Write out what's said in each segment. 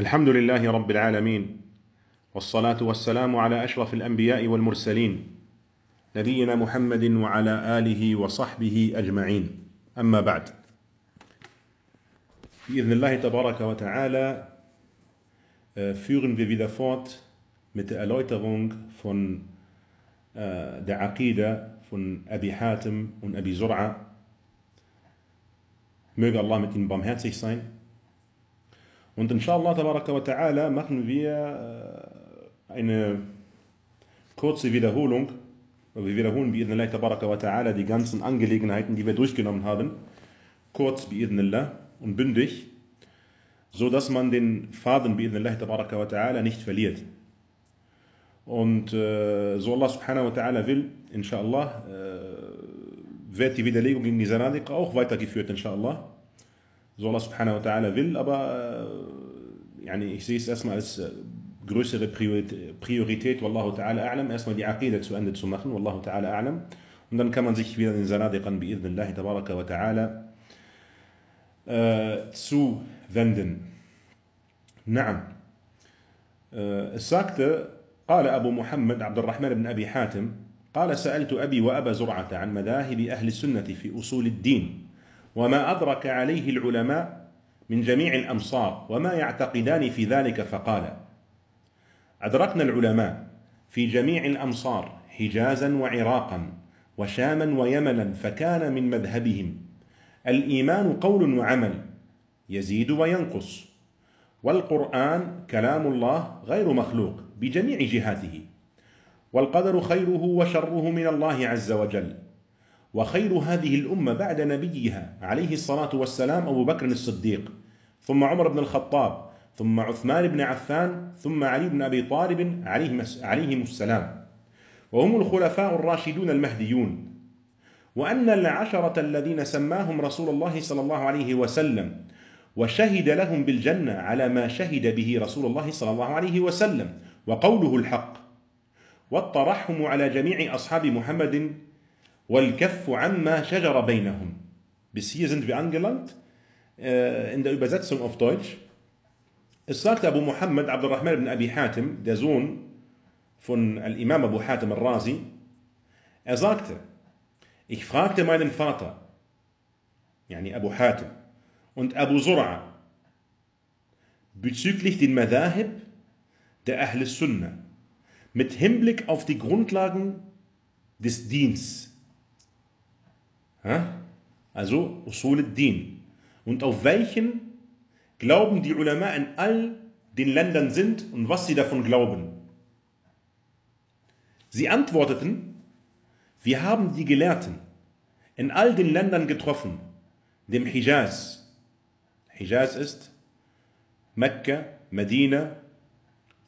الحمد لله رب العالمين والصلاة والسلام على أشرف الأنبياء والمرسلين نبينا محمد وعلى آله وصحبه أجمعين أما بعد بإذن الله تبارك وتعالى äh, führen wir wieder fort mit der Erläuterung von äh, der Aqida von Abi Hatim und Abi Zur'a. Möge Allah mit ihnen barmherzig sein. Und inshallah ta'ala machen wir äh, eine kurze Wiederholung. Wir wiederholen bi'idnillah ta'ala die ganzen Angelegenheiten, die wir durchgenommen haben. Kurz bi'idnillah und bündig, so dass man den Faden bi'idnillah ta'ala nicht verliert. Und äh, so Allah subhanahu wa ta'ala will, inshallah, äh, wird die Widerlegung gegen die Sanadik auch weitergeführt, inshallah. So Allah subhanahu wa ta'ala will, aber äh, yani ich sehe es erstmal als äh, größere Priorität, wallahu ta'ala a'lam, erstmal die Aqida zu Ende zu machen, wallahu ta'ala a'lam. Und dann kann man sich wieder den Sanadik an bi'idnillahi tabaraka wa ta'ala äh, zuwenden. Na'am. Äh, es sagte, قال أبو محمد عبد الرحمن بن أبي حاتم قال سألت أبي وأبا زرعة عن مذاهب أهل السنة في أصول الدين وما أدرك عليه العلماء من جميع الأمصار وما يعتقدان في ذلك فقال أدركنا العلماء في جميع الأمصار حجازا وعراقا وشاما ويمنا فكان من مذهبهم الإيمان قول وعمل يزيد وينقص والقرآن كلام الله غير مخلوق بجميع جهاته والقدر خيره وشره من الله عز وجل. وخير هذه الأمة بعد نبيها عليه الصلاة والسلام أبو بكر الصديق ثم عمر بن الخطاب ثم عثمان بن عفان ثم علي بن أبي طالب عليهم السلام. وهم الخلفاء الراشدون المهديون. وأن العشرة الذين سماهم رسول الله صلى الله عليه وسلم وشهد لهم بالجنة على ما شهد به رسول الله صلى الله عليه وسلم وقوله الحق والترحم على جميع أصحاب محمد والكف عما شجر بينهم. Bis hier sind wir angelangt äh, in der Übersetzung auf Deutsch. Es sagte Abu Muhammad Abdurrahman ibn Abi Hatim, der Sohn von Al-Imam Abu Hatim al-Razi, er sagte, ich fragte meinen Vater, yani Abu Hatim, und Abu Zur'a bezüglich den Madahib der Ahl Sunnah mit Hinblick auf die Grundlagen des Diens. also Usul al-Din. Und auf welchen glauben die Ulama in all den Ländern sind und was sie davon glauben. Sie antworteten, wir haben die Gelehrten in all den Ländern getroffen, dem Hijaz. Hijaz ist Mekka, Medina,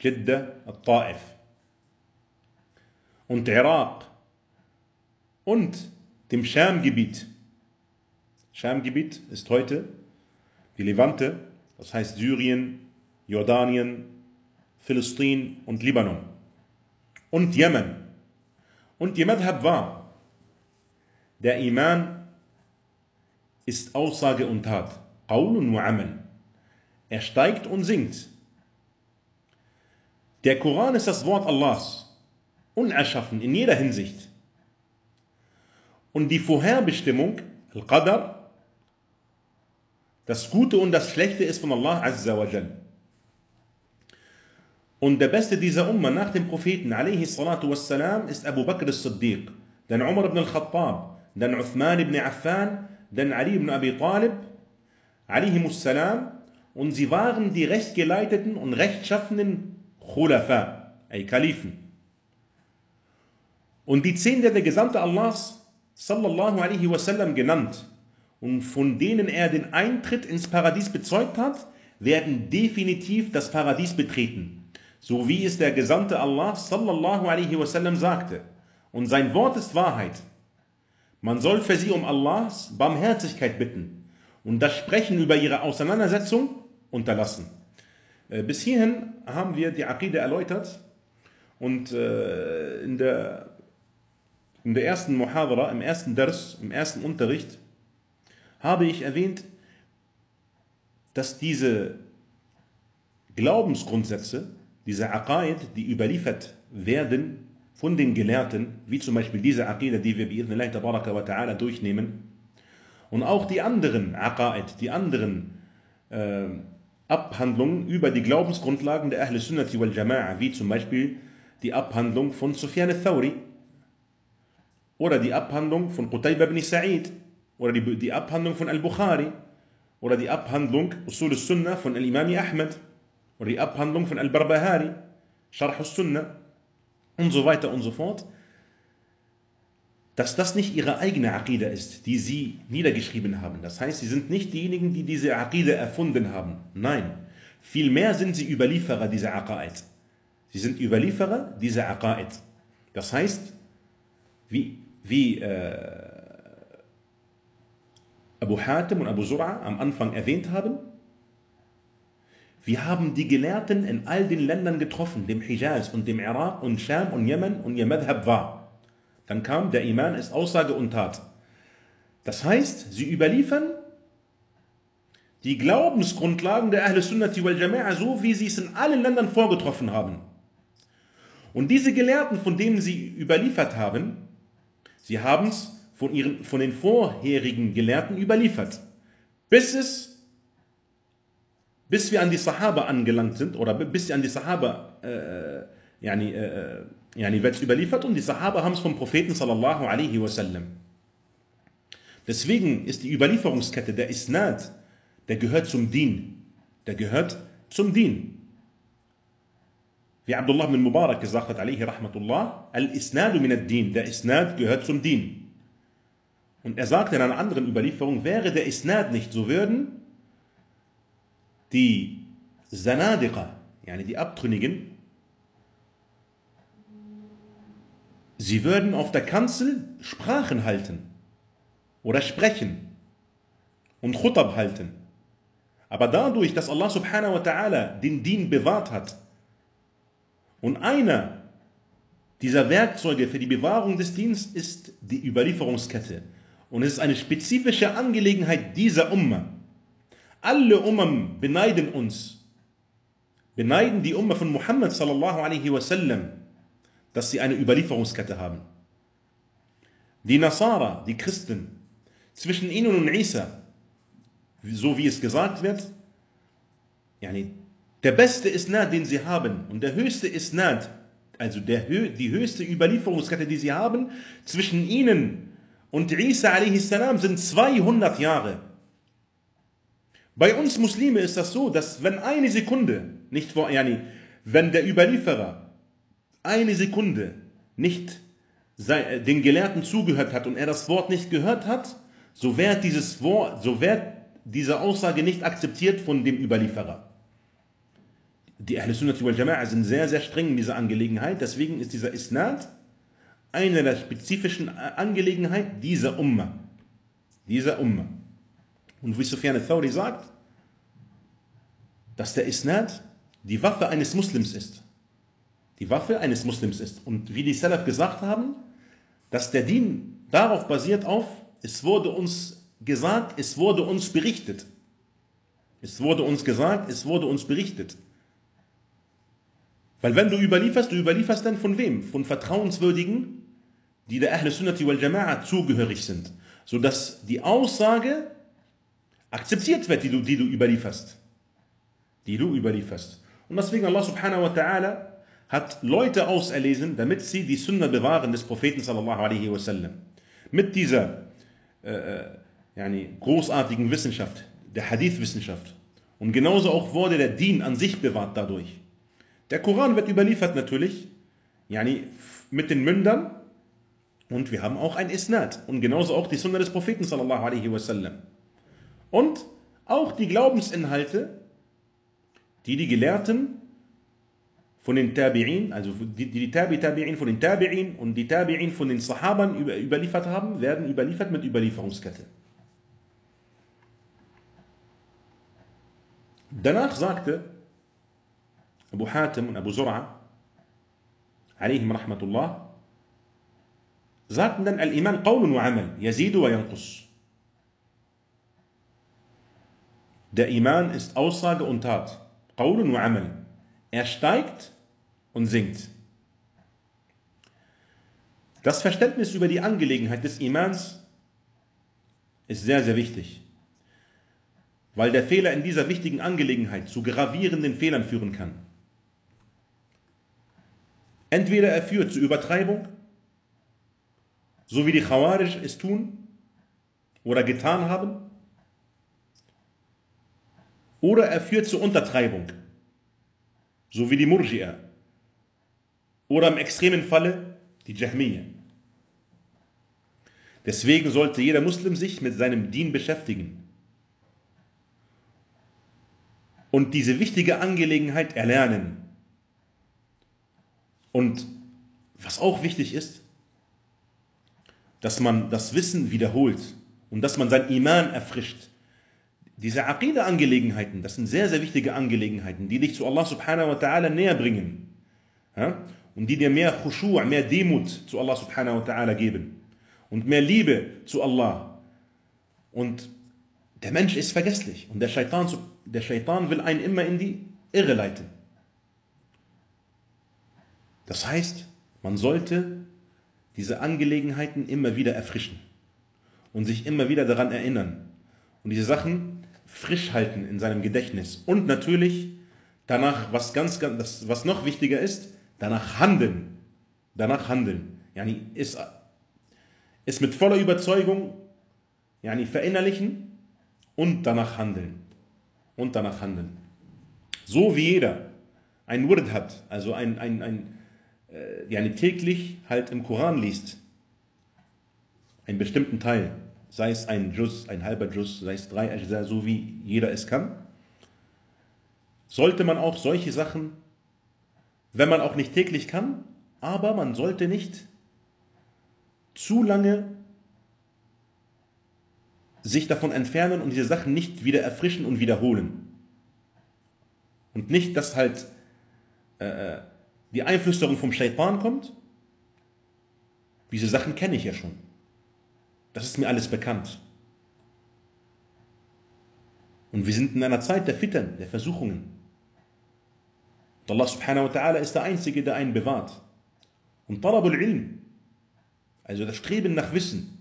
Jeddah, Al-Ta'if und Irak und dem Schamgebiet. Ist heute die Levante, das heißt Syrien, Jordanien, Philistrin und Libanon und Jemen. Und die Madhab war, der Iman ist Aussage und Tat, Qaulun wa Amal. Er steigt und sinkt. Der Koran ist das Wort Allahs, unerschaffen in jeder Hinsicht. Und die Vorherbestimmung, Al-Qadr, das Gute und das Schlechte ist von Allah Azza wa Jal. Und der beste dieser Umma nach dem Propheten alayhi salatu wassalam ist Abu Bakr as-Siddiq, dann Umar ibn al-Khattab, dann Uthman ibn Affan, dann Ali ibn Abi Talib, alayhim salam und sie waren die rechtgeleiteten und rechtschaffenen Khulafa, ay Kalifen. Und die zehn, der der Gesandte Allahs sallallahu alaihi wasallam genannt und von denen er den Eintritt ins Paradies bezeugt hat, werden definitiv das Paradies betreten, so wie es der Gesandte Allah sallallahu alaihi wasallam sagte. Und sein Wort ist Wahrheit. Man soll für sie um Allahs Barmherzigkeit bitten und das Sprechen über ihre Auseinandersetzung unterlassen. Bis hierhin haben wir die Aqide erläutert und in der, in der ersten Muhadara, im ersten Dars, im ersten Unterricht, habe ich erwähnt, dass diese Glaubensgrundsätze, diese Aqaid, die überliefert werden von den Gelehrten, wie zum Beispiel diese Aqida, die wir bi'idhnillah tabaraka wa ta'ala durchnehmen, und auch die anderen Aqaid, die anderen äh, Abhandlungen über die Glaubensgrundlagen der Ahl Sunnati wal Jama'a, wie zum Beispiel die Abhandlung von Sufyan al-Thawri oder die Abhandlung von Qutayba ibn Sa'id oder die, die Abhandlung von Al-Bukhari oder die Abhandlung Usul al-Sunnah von Al-Imam Ahmad oder die Abhandlung von Al-Barbahari, Sharh al-Sunnah und so weiter und so fort, dass das nicht ihre eigene Aqidah ist, die sie niedergeschrieben haben. Das heißt, sie sind nicht diejenigen, die diese Aqidah erfunden haben. Nein, vielmehr sind sie Überlieferer dieser Aqaid. Sie sind Überlieferer dieser Aqaid. Das heißt, wie, wie äh, Abu Hatim und Abu Zur'a am Anfang erwähnt haben, wir haben die Gelehrten in all den Ländern getroffen, dem Hijaz und dem Irak und Scham und Jemen und ihr Madhab war. Dann kam der Iman ist Aussage und Tat. Das heißt, sie überliefern die Glaubensgrundlagen der Ahl Sunnati wal Jama'a so, wie sie es in allen Ländern vorgetroffen haben. Und diese Gelehrten, von denen sie überliefert haben, sie haben es von, von den vorherigen Gelehrten überliefert, bis es bis wir an die Sahaba angelangt sind oder bis sie an die Sahaba äh, yani, äh, yani wird überliefert und die Sahaba haben es vom Propheten sallallahu alaihi wasallam. Deswegen ist die Überlieferungskette, der Isnad, der gehört zum Din. Der gehört zum Din. Wie Abdullah bin Mubarak gesagt hat, alaihi rahmatullah, al-Isnadu min ad-Din, der Isnad gehört zum Din. Und er sagt in einer anderen Überlieferung, wäre der Isnad nicht, so würden die Zanadiqa, yani die Abtrünnigen, sie würden auf der Kanzel Sprachen halten oder sprechen und Khutab halten. Aber dadurch, dass Allah subhanahu wa ta'ala den Dien bewahrt hat und einer dieser Werkzeuge für die Bewahrung des Dienstes ist die Überlieferungskette. Und es ist eine spezifische Angelegenheit dieser Umma. Alle Ummam beneiden uns, beneiden die Umma von Muhammad sallallahu alaihi wasallam, dass sie eine Überlieferungskette haben. Die Nasara, die Christen, zwischen ihnen und Isa, so wie es gesagt wird, yani, der beste Isnad, den sie haben und der höchste Isnad, also der, die höchste Überlieferungskette, die sie haben, zwischen ihnen und Isa a.s. sind 200 Jahre. Bei uns Muslime ist das so, dass wenn eine Sekunde nicht vor, yani, wenn der Überlieferer eine Sekunde nicht den Gelehrten zugehört hat und er das Wort nicht gehört hat, so wird dieses Wort, so wird diese Aussage nicht akzeptiert von dem Überlieferer. Die Ahl Sunnah wal Jama'a sind sehr, sehr streng in dieser Angelegenheit, deswegen ist dieser Isnad eine der spezifischen Angelegenheit dieser Umma. Dieser Umma. Und wie Sufyan al-Thawri sagt, dass der Isnad die Waffe eines Muslims ist. Die Waffe eines Muslims ist. Und wie die Salaf gesagt haben, dass der Dien darauf basiert auf, es wurde uns gesagt, es wurde uns berichtet. Es wurde uns gesagt, es wurde uns berichtet. Weil wenn du überlieferst, du überlieferst dann von wem? Von Vertrauenswürdigen, die der Ahl Sunnati wal Jama'a zugehörig sind. Sodass die Aussage akzeptiert wird, die du, die du überlieferst. Die du überlieferst. Und deswegen Allah subhanahu wa ta'ala hat Leute auserlesen, damit sie die Sunna bewahren des Propheten sallallahu alaihi wasallam. Mit dieser äh, äh, yani, großartigen Wissenschaft, der Hadith-Wissenschaft. Und genauso auch wurde der Dien an sich bewahrt dadurch. Der Koran wird überliefert natürlich, yani, mit den Mündern und wir haben auch ein Isnad und genauso auch die Sunna des Propheten sallallahu alaihi wasallam. Und auch die Glaubensinhalte, die die Gelehrten von den Tabi'in, also die, die Tabi Tabi'in von den Tabi'in und die Tabi'in von den Sahabern über, überliefert haben, werden überliefert mit Überlieferungskette. Danach sagte Abu Hatim und Abu Zur'a, عليهم رحمة الله, sagten dann Al-Iman قول وعمل, يزيد وينقص. Der Iman ist Aussage und Tat. Qawlun wa Amal. Er steigt und sinkt. Das Verständnis über die Angelegenheit des Imans ist sehr, sehr wichtig, weil der Fehler in dieser wichtigen Angelegenheit zu gravierenden Fehlern führen kann. Entweder er führt zu Übertreibung, so wie die Khawarij es tun oder getan haben, oder er führt zu Untertreibung, so wie die Murji'a, oder im extremen Falle die Jahmiyyah. Deswegen sollte jeder Muslim sich mit seinem Dien beschäftigen und diese wichtige Angelegenheit erlernen. Und was auch wichtig ist, dass man das Wissen wiederholt und dass man sein Iman erfrischt. Diese Aqidah-Angelegenheiten, das sind sehr, sehr wichtige Angelegenheiten, die dich zu Allah subhanahu wa ta'ala näher bringen. Ja? Und die dir mehr Khushu', mehr Demut zu Allah subhanahu wa ta'ala geben und mehr Liebe zu Allah. Und der Mensch ist vergesslich und der Shaitan, der Shaitan will einen immer in die Irre leiten. Das heißt, man sollte diese Angelegenheiten immer wieder erfrischen und sich immer wieder daran erinnern und diese Sachen frisch halten in seinem Gedächtnis und natürlich danach, was ganz, ganz was noch wichtiger ist, danach handeln. Danach handeln. Yani ist es mit voller Überzeugung yani, verinnerlichen und danach handeln. Und danach handeln. So wie jeder ein Wurd hat, also ein, ein, ein äh, yani täglich halt im Koran liest, einen bestimmten Teil, sei es ein Juz, ein halber Juz, sei es drei so wie jeder es kann, sollte man auch solche Sachen, wenn man auch nicht täglich kann, aber man sollte nicht zu lange sich davon entfernen und diese Sachen nicht wieder erfrischen und wiederholen. Und nicht, dass halt äh, die Einflüsterung vom Shaitan kommt. Diese Sachen kenne ich ja schon. Das ist mir alles bekannt. Und wir sind in einer Zeit der Fittern, der Versuchungen. Und Allah subhanahu wa ta'ala ist der Einzige, der einen bewahrt. Und Talabul Ilm, also das Streben nach Wissen,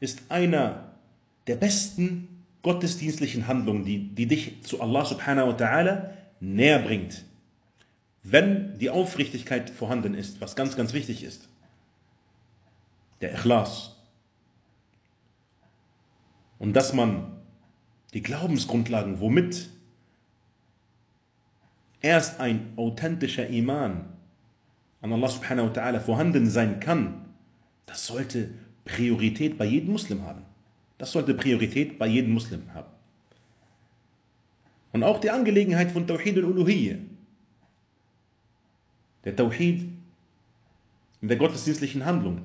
ist einer der besten gottesdienstlichen Handlungen, die, die dich zu Allah subhanahu wa ta'ala näher bringt. Wenn die Aufrichtigkeit vorhanden ist, was ganz, ganz wichtig ist. Der Ikhlas. Und dass man die Glaubensgrundlagen, womit erst ein authentischer Iman an Allah subhanahu wa ta'ala vorhanden sein kann, das sollte Priorität bei jedem Muslim haben. Das sollte Priorität bei jedem Muslim haben. Und auch die Angelegenheit von Tawhid al-Uluhiyya. Der Tawhid in der gottesdienstlichen Handlung.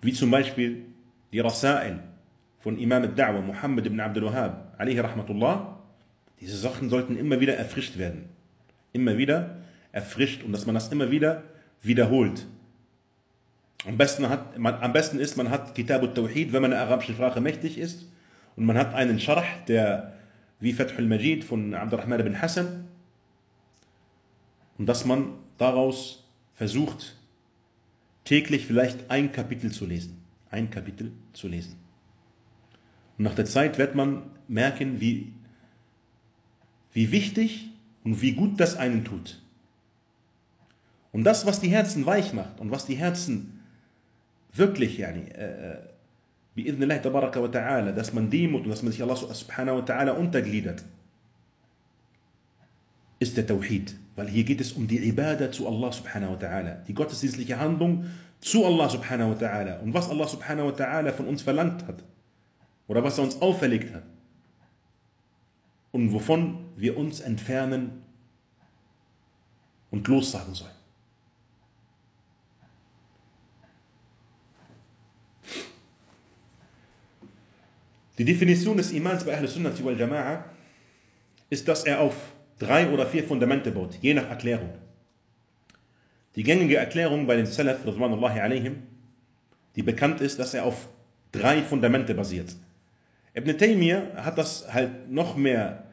Wie zum Beispiel die Rasail von Imam al-Da'wah Muhammad ibn Abdul Wahhab, alayhi rahmatullah. Diese Sachen sollten immer wieder erfrischt werden. Immer wieder erfrischt und dass man das immer wieder wiederholt. Am besten, hat, man, am besten ist, man hat Kitab al-Tawhid, wenn man der arabischen Sprache mächtig ist. Und man hat einen Scharh, der wie Fath al-Majid von Abdurrahman ibn Hassan. Und dass man daraus versucht, täglich vielleicht ein Kapitel zu lesen. Ein Kapitel zu lesen. Und nach der Zeit wird man merken, wie, wie wichtig und wie gut das einen tut. Und das, was die Herzen weich macht und was die Herzen wirklich, yani, bi'idhnillah tabaraka wa ta'ala, dass man Demut und dass man sich Allah subhanahu wa ta'ala untergliedert, ist der Tawhid. Weil hier geht es um die Ibadah zu Allah subhanahu wa ta'ala, die gottesdienstliche Handlung zu Allah subhanahu wa ta'ala und was Allah subhanahu wa ta'ala von uns verlangt hat oder was er uns auferlegt hat und wovon wir uns entfernen und lossagen sollen. Die Definition des Imans bei Ahl Sunnati wal Jama'a ist, dass er auf drei oder vier Fundamente baut, je nach Erklärung. Die gängige Erklärung bei den Salaf, die bekannt ist, dass er auf drei Fundamente basiert. Ibn Taymiyyah hat das halt noch mehr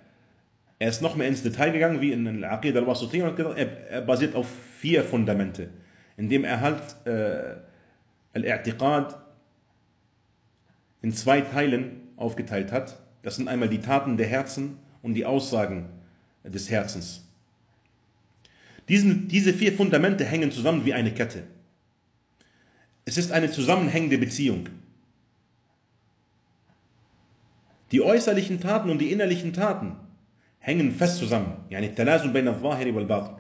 Er ist noch mehr ins Detail gegangen, wie in Al-Aqid al-Wasitiyya und gesagt, er basiert auf vier Fundamente, indem er halt äh, Al-I'tiqad in zwei Teilen aufgeteilt hat. Das sind einmal die Taten der Herzen und die Aussagen des Herzens. Diesen, diese vier Fundamente hängen zusammen wie eine Kette. Es ist eine zusammenhängende Beziehung. Die äußerlichen Taten und die innerlichen Taten hängen fest zusammen. Yani التلازم بين الظاهر والباطن.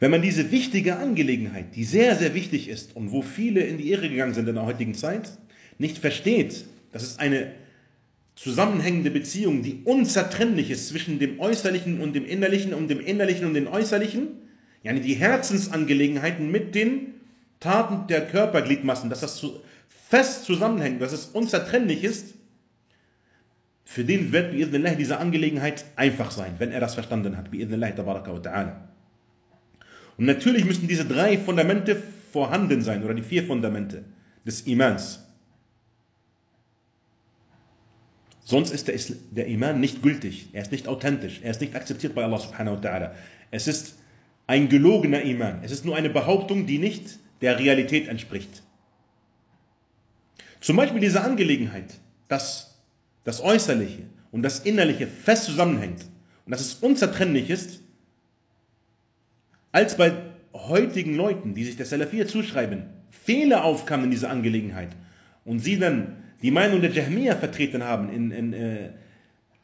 Wenn man diese wichtige Angelegenheit, die sehr, sehr wichtig ist und wo viele in die Irre gegangen sind in der heutigen Zeit, nicht versteht, dass es eine zusammenhängende Beziehung, die unzertrennlich ist zwischen dem Äußerlichen und dem Innerlichen und dem Innerlichen und dem Äußerlichen, yani die Herzensangelegenheiten mit den Taten der Körpergliedmassen, dass das fest zusammenhängt, dass es unzertrennlich ist, für den wird bi'idhnillah diese Angelegenheit einfach sein, wenn er das verstanden hat. Bi'idhnillah tabaraka wa ta'ala. Und natürlich müssen diese drei Fundamente vorhanden sein, oder die vier Fundamente des Imans. Sonst ist der, der Iman nicht gültig, er ist nicht authentisch, er ist nicht akzeptiert bei Allah subhanahu wa ta'ala. Es ist ein gelogener Iman. Es ist nur eine Behauptung, die nicht der Realität entspricht. Zum Beispiel diese Angelegenheit, dass das Äußerliche und das Innerliche fest zusammenhängt und dass es unzertrennlich ist, als bei heutigen Leuten, die sich der Salafiyya zuschreiben, Fehler aufkamen in dieser Angelegenheit und sie dann die Meinung der Jahmiyyah vertreten haben in, in, äh,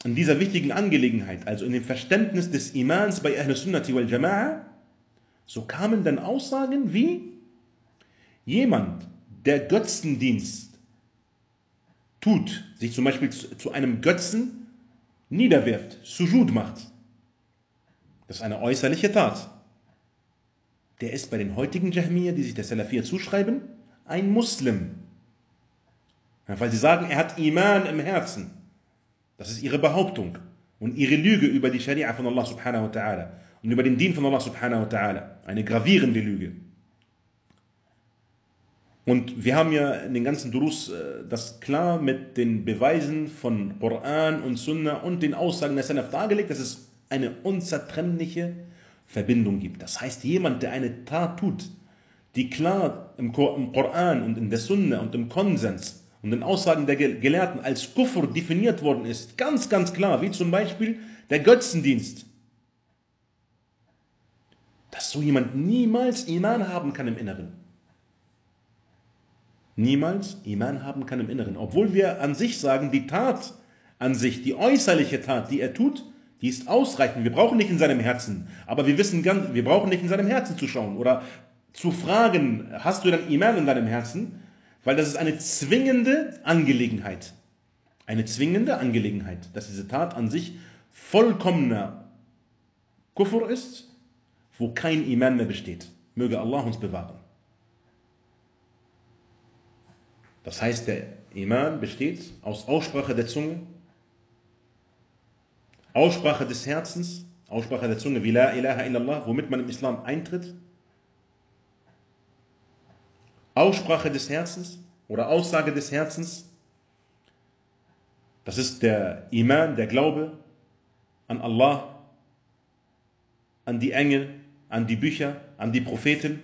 in dieser wichtigen Angelegenheit, also in dem Verständnis des Imans bei Ahl Sunnati wal Jama'a, so kamen dann Aussagen wie jemand, der Götzendienst tut, sich zum Beispiel zu, einem Götzen niederwirft, Sujud macht. Das ist eine äußerliche Tat. Der ist bei den heutigen Jahmiyyah, die sich der Salafiyya zuschreiben, ein Muslim. Weil sie sagen, er hat Iman im Herzen. Das ist ihre Behauptung und ihre Lüge über die Scharia von Allah subhanahu wa ta'ala und über den Dien von Allah subhanahu wa ta'ala. Eine gravierende Lüge. Und wir haben ja in den ganzen Durus äh, das klar mit den Beweisen von Koran und Sunna und den Aussagen der Salaf dargelegt, dass es eine unzertrennliche Verbindung gibt. Das heißt, jemand, der eine Tat tut, die klar im Koran und in der Sunna und im Konsens und den Aussagen der Gelehrten als Kufr definiert worden ist, ganz, ganz klar, wie zum Beispiel der Götzendienst, dass so jemand niemals Iman haben kann im Inneren. Niemals Iman haben kann im Inneren. Obwohl wir an sich sagen, die Tat an sich, die äußerliche Tat, die er tut, die ist ausreichend. Wir brauchen nicht in seinem Herzen. Aber wir wissen ganz, wir brauchen nicht in seinem Herzen zu schauen oder zu fragen, hast du dann Iman in deinem Herzen? Weil das ist eine zwingende Angelegenheit. Eine zwingende Angelegenheit, dass diese Tat an sich vollkommener Kufr ist, wo kein Iman mehr besteht. Möge Allah uns bewahren. Das heißt, der Iman besteht aus Aussprache der Zunge, Aussprache des Herzens, Aussprache der Zunge, wie La ilaha illallah, womit man im Islam eintritt, Aussprache des Herzens oder Aussage des Herzens. Das ist der Iman, der Glaube an Allah, an die Engel, an die Bücher, an die Propheten.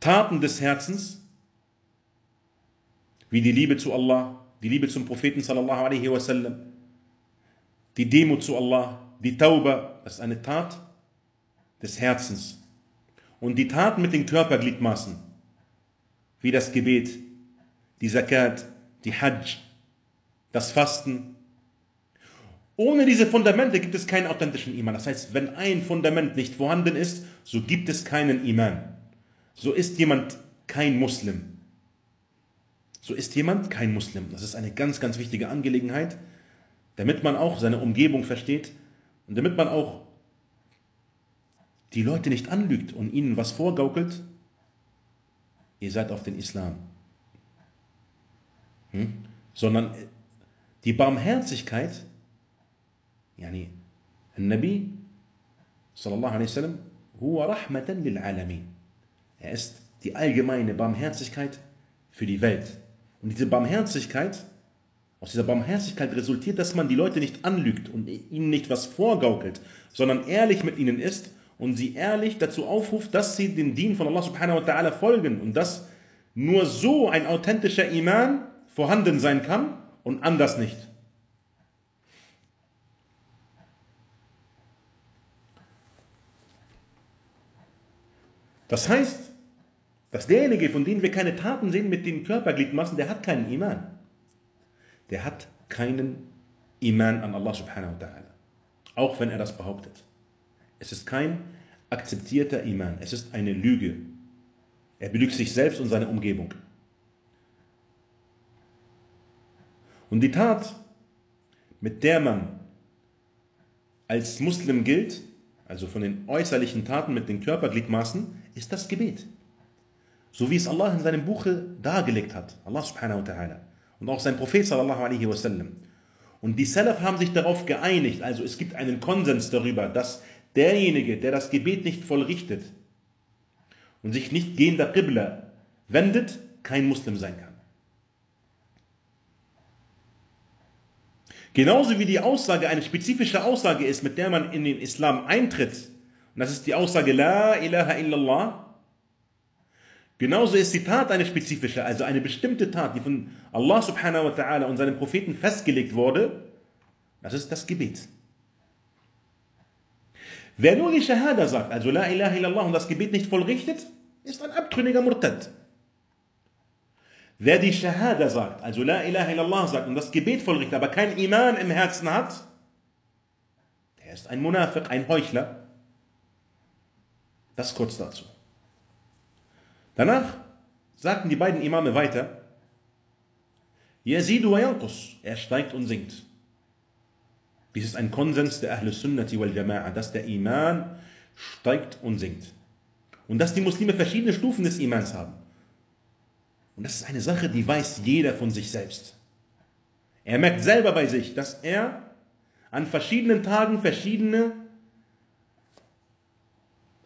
Taten des Herzens, wie die Liebe zu Allah, die Liebe zum Propheten sallallahu alaihi wasallam, die Demut zu Allah, die Tauba, das ist eine Tat des Herzens. Und die Taten mit den Körpergliedmaßen, wie das Gebet, die Zakat, die Hajj, das Fasten. Ohne diese Fundamente gibt es keinen authentischen Iman. Das heißt, wenn ein Fundament nicht vorhanden ist, so gibt es keinen Iman. So ist jemand kein Muslim. So ist jemand kein Muslim. Das ist eine ganz, ganz wichtige Angelegenheit, damit man auch seine Umgebung versteht und damit man auch die Leute nicht anlügt und ihnen was vorgaukelt, ihr seid auf den Islam. Hm? Sondern die Barmherzigkeit, yani, Nabi sallallahu alaihi wasallam, huwa rahmatan lil. Er ist die allgemeine Barmherzigkeit für die Welt. Und diese Barmherzigkeit Aus dieser Barmherzigkeit resultiert, dass man die Leute nicht anlügt und ihnen nicht was vorgaukelt, sondern ehrlich mit ihnen ist und sie ehrlich dazu aufruft, dass sie dem Dien von Allah subhanahu wa ta'ala folgen und dass nur so ein authentischer Iman vorhanden sein kann und anders nicht. Das heißt, dass derjenige, von dem wir keine Taten sehen mit den Körpergliedmaßen, der hat keinen Iman. Der hat keinen Iman an Allah subhanahu wa ta'ala. Auch wenn er das behauptet. Es ist kein akzeptierter Iman. Es ist eine Lüge. Er belügt sich selbst und seine Umgebung. Und die Tat, mit der man als Muslim gilt, also von den äußerlichen Taten mit den Körpergliedmaßen, ist das Gebet. So wie es Allah in seinem Buche dargelegt hat, Allah subhanahu wa ta'ala. Und auch sein Prophet sallallahu alaihi wasallam. Und die Salaf haben sich darauf geeinigt, also es gibt einen Konsens darüber, dass derjenige, der das Gebet nicht vollrichtet und sich nicht gegen der Qibla wendet, kein Muslim sein kann. Genauso wie die Aussage eine spezifische Aussage ist, mit der man in den Islam eintritt, und das ist die Aussage La ilaha illallah, Genauso ist die Tat eine spezifische, also eine bestimmte Tat, die von Allah subhanahu wa ta'ala und seinem Propheten festgelegt wurde. Das ist das Gebet. Wer nur die Shahada sagt, also La ilaha illallah und das Gebet nicht vollrichtet, ist ein abtrünniger Murtad. Wer die Shahada sagt, also La ilaha illallah sagt und das Gebet vollrichtet, aber kein Iman im Herzen hat, der ist ein Munafiq, ein Heuchler. Das kurz dazu. Danach sagten die beiden Imame weiter, Yazidu wa yankus, er steigt und sinkt. Dies ist ein Konsens der Ahl Sunnati wal Jama'a, dass der Iman steigt und sinkt. Und dass die Muslime verschiedene Stufen des Imans haben. Und das ist eine Sache, die weiß jeder von sich selbst. Er merkt selber bei sich, dass er an verschiedenen Tagen verschiedene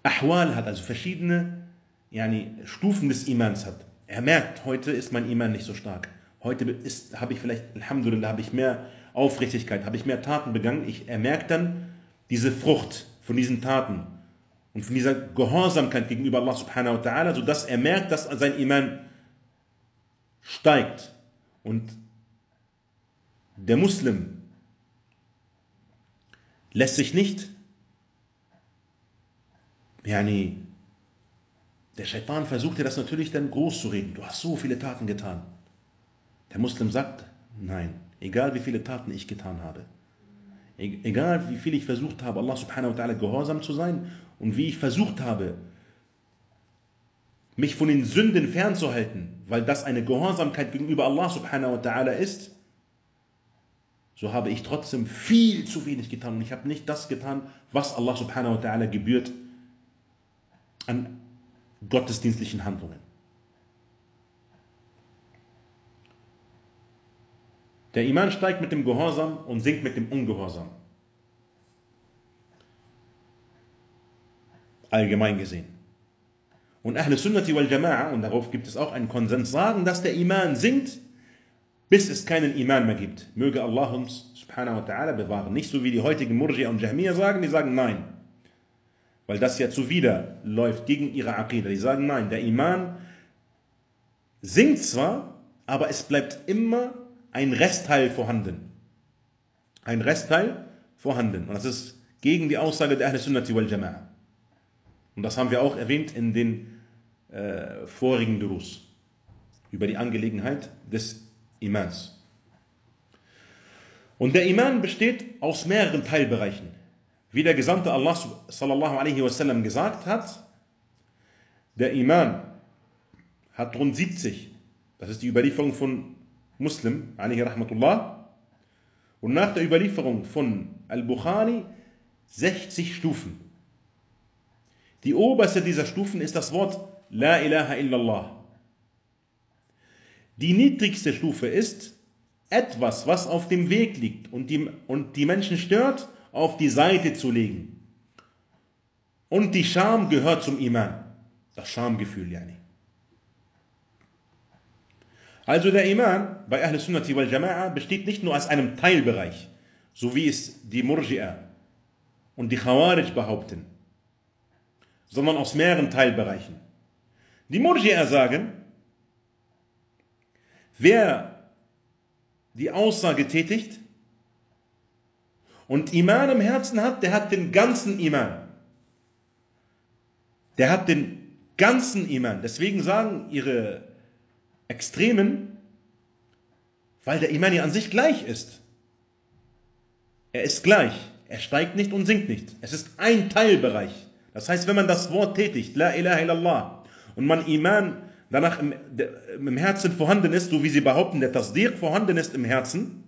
Ahwal hat, also verschiedene yani, Stufen des Imans hat. Er merkt, heute ist mein Iman nicht so stark. Heute habe ich vielleicht, Alhamdulillah, habe ich mehr Aufrichtigkeit, habe ich mehr Taten begangen. Ich, er merkt dann diese Frucht von diesen Taten und von dieser Gehorsamkeit gegenüber Allah subhanahu wa ta'ala, sodass er merkt, dass sein Iman steigt. Und der Muslim lässt sich nicht yani, der Shaitan versucht dir das natürlich dann groß zu reden. Du hast so viele Taten getan. Der Muslim sagt, nein, egal wie viele Taten ich getan habe, e-, egal wie viel ich versucht habe, Allah subhanahu wa ta'ala gehorsam zu sein und wie ich versucht habe, mich von den Sünden fernzuhalten, weil das eine Gehorsamkeit gegenüber Allah subhanahu wa ta'ala ist, so habe ich trotzdem viel zu wenig getan und ich habe nicht das getan, was Allah subhanahu wa ta'ala gebührt an gottesdienstlichen Handlungen. Der Iman steigt mit dem Gehorsam und sinkt mit dem Ungehorsam. Allgemein gesehen. Und Ahle Sunnati wal Jama'a, und darauf gibt es auch einen Konsens, sagen, dass der Iman sinkt, bis es keinen Iman mehr gibt. Möge Allah uns subhanahu wa ta'ala bewahren. Nicht so wie die heutigen Murji und Jahmiya sagen, die sagen nein weil das ja zuwider läuft gegen ihre Aqidah. Die sagen, nein, der Iman sinkt zwar, aber es bleibt immer ein Restteil vorhanden. Ein Restteil vorhanden. Und das ist gegen die Aussage der Ahl Sunnati wal Jama'a. Und das haben wir auch erwähnt in den äh, vorigen Durus über die Angelegenheit des Imans. Und der Iman besteht aus mehreren Teilbereichen. Wie der Gesandte Allah sallallahu alaihi wasallam gesagt hat, der Iman hat rund 70. Das ist die Überlieferung von Muslim, alaihi rahmatullah. Und nach der Überlieferung von Al-Bukhari 60 Stufen. Die oberste dieser Stufen ist das Wort La ilaha illallah. Die niedrigste Stufe ist etwas, was auf dem Weg liegt und die, und die Menschen stört auf die Seite zu legen. Und die Scham gehört zum Iman. Das Schamgefühl, yani. Also der Iman bei Ahl Sunnati wal Jama'a besteht nicht nur aus einem Teilbereich, so wie es die Murji'a und die Khawarij behaupten, sondern aus mehreren Teilbereichen. Die Murji'a sagen, wer die Aussage tätigt und Iman im Herzen hat, der hat den ganzen Iman. Der hat den ganzen Iman. Deswegen sagen ihre Extremen, weil der Iman ja an sich gleich ist. Er ist gleich. Er steigt nicht und sinkt nicht. Es ist ein Teilbereich. Das heißt, wenn man das Wort tätigt, La ilaha illallah, und man Iman danach im, im Herzen vorhanden ist, so wie sie behaupten, der Tasdir vorhanden ist im Herzen,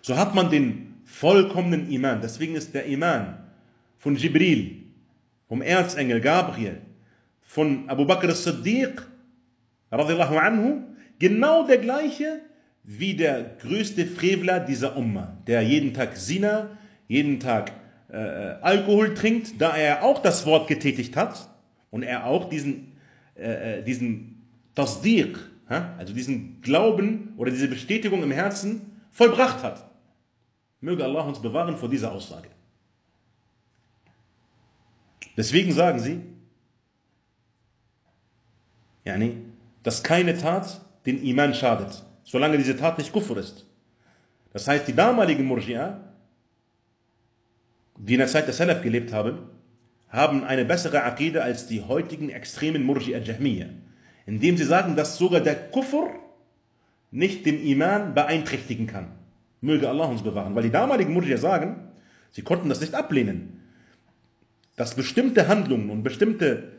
so hat man den vollkommenen Iman. Deswegen ist der Iman von Jibril, vom Erzengel Gabriel, von Abu Bakr as-Siddiq, radiallahu anhu, genau der gleiche wie der größte Frevler dieser Umma, der jeden Tag Sina, jeden Tag äh, Alkohol trinkt, da er auch das Wort getätigt hat und er auch diesen, äh, äh diesen Tasdiq, also diesen Glauben oder diese Bestätigung im Herzen vollbracht hat. Möge Allah uns bewahren vor dieser Aussage. Deswegen sagen sie, yani, dass keine Tat den Iman schadet, solange diese Tat nicht Kufr ist. Das heißt, die damaligen Murji'a, die in der Zeit der Salaf gelebt haben, haben eine bessere Aqide als die heutigen extremen Murji'a Jahmiyyah, indem sie sagen, dass sogar der Kufr nicht den Iman beeinträchtigen kann. Möge Allah uns bewahren. Weil die damaligen Murji'a sagen, sie konnten das nicht ablehnen, dass bestimmte Handlungen und bestimmte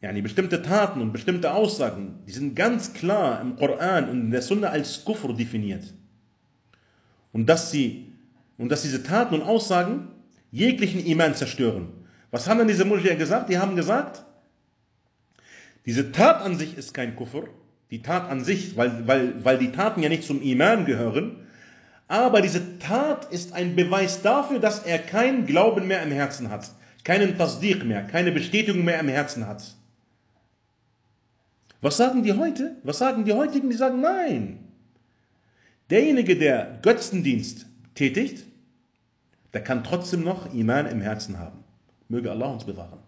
yani bestimmte Taten und bestimmte Aussagen, die sind ganz klar im Koran und in der Sunna als Kufr definiert. Und dass, sie, und dass diese Taten und Aussagen jeglichen Iman zerstören. Was haben dann diese Mujahideen gesagt? Die haben gesagt, diese Tat an sich ist kein Kufr, die Tat an sich, weil, weil, weil die Taten ja nicht zum Iman gehören, aber diese Tat ist ein Beweis dafür, dass er keinen Glauben mehr im Herzen hat, keinen Tasdiq mehr, keine Bestätigung mehr im Herzen hat. Was sagen die heute? Was sagen die heutigen? Die sagen nein. Derjenige, der Götzendienst tätigt, der kann trotzdem noch Iman im Herzen haben. Möge Allah uns bewahren.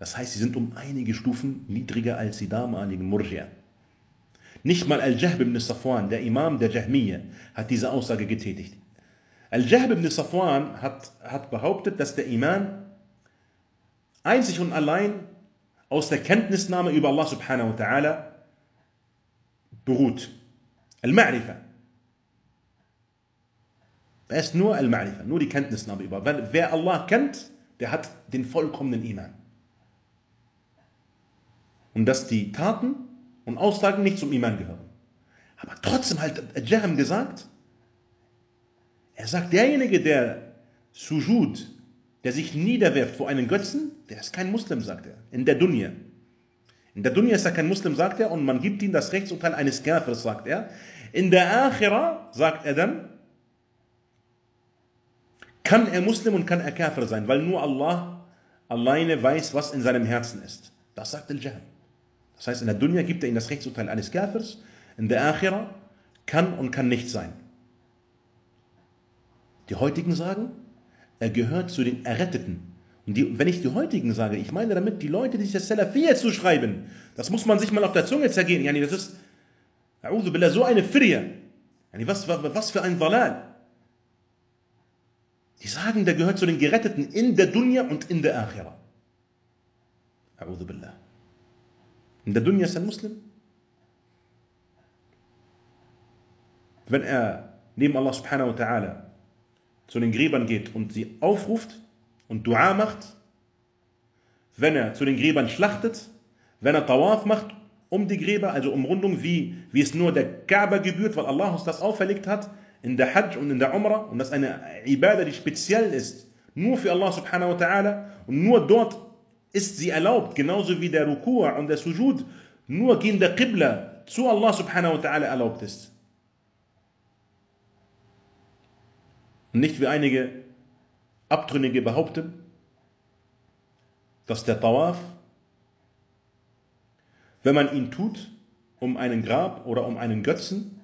Das heißt, sie sind um einige Stufen niedriger als die damaligen Murji'a. Nicht mal Al-Jahb ibn Safwan, der Imam der Jahmiyyah, hat diese Aussage getätigt. Al-Jahb ibn Safwan hat, hat behauptet, dass der Iman einzig und allein aus der Kenntnisnahme über Allah subhanahu wa ta'ala beruht. Al-Ma'rifa. Er ist nur Al-Ma'rifa, nur die Kenntnisnahme über. Wer Allah kennt, der hat den vollkommenen Iman. Und dass die Taten und Aussagen nicht zum Iman gehören. Aber trotzdem hat Jahm gesagt, er sagt, derjenige, der Sujud der sich niederwirft vor einen Götzen, der ist kein Muslim, sagt er. In der Dunya. In der Dunya ist er kein Muslim, sagt er, und man gibt ihm das Rechtsurteil eines Kafirs, sagt er. In der Akhira, sagt er dann, kann er Muslim und kann er Kafir sein, weil nur Allah alleine weiß, was in seinem Herzen ist. Das sagt Al-Jahl. Das heißt, in der Dunya gibt er ihm das Rechtsurteil eines Kafirs, in der Akhira kann und kann nicht sein. Die heutigen sagen, er gehört zu den Erretteten. Und die, wenn ich die heutigen sage, ich meine damit die Leute, die sich das Salafiyya zuschreiben. Das muss man sich mal auf der Zunge zergehen. Yani das ist, so eine Firya. Yani was, was, für ein Dalal. Die sagen, der gehört zu den Geretteten in der Dunya und in der Akhira. In der Dunya ist ein Muslim. Wenn er neben Allah subhanahu wa ta'ala zu den Gräbern geht und sie aufruft und Dua macht, wenn er zu den Gräbern schlachtet, wenn er Tawaf macht um die Gräber, also Umrundung, wie, wie es nur der Kaaba gebührt, weil Allah uns das auferlegt hat, in der Hajj und in der Umrah, und das ist eine Ibadah, die speziell ist, nur für Allah subhanahu wa ta'ala, und nur dort ist sie erlaubt, genauso wie der Ruku' und der Sujud, nur gegen der Qibla zu Allah subhanahu wa ta'ala erlaubt ist. Nicht wie einige Abtrünnige behaupten, dass der Tawaf, wenn man ihn tut, um einen Grab oder um einen Götzen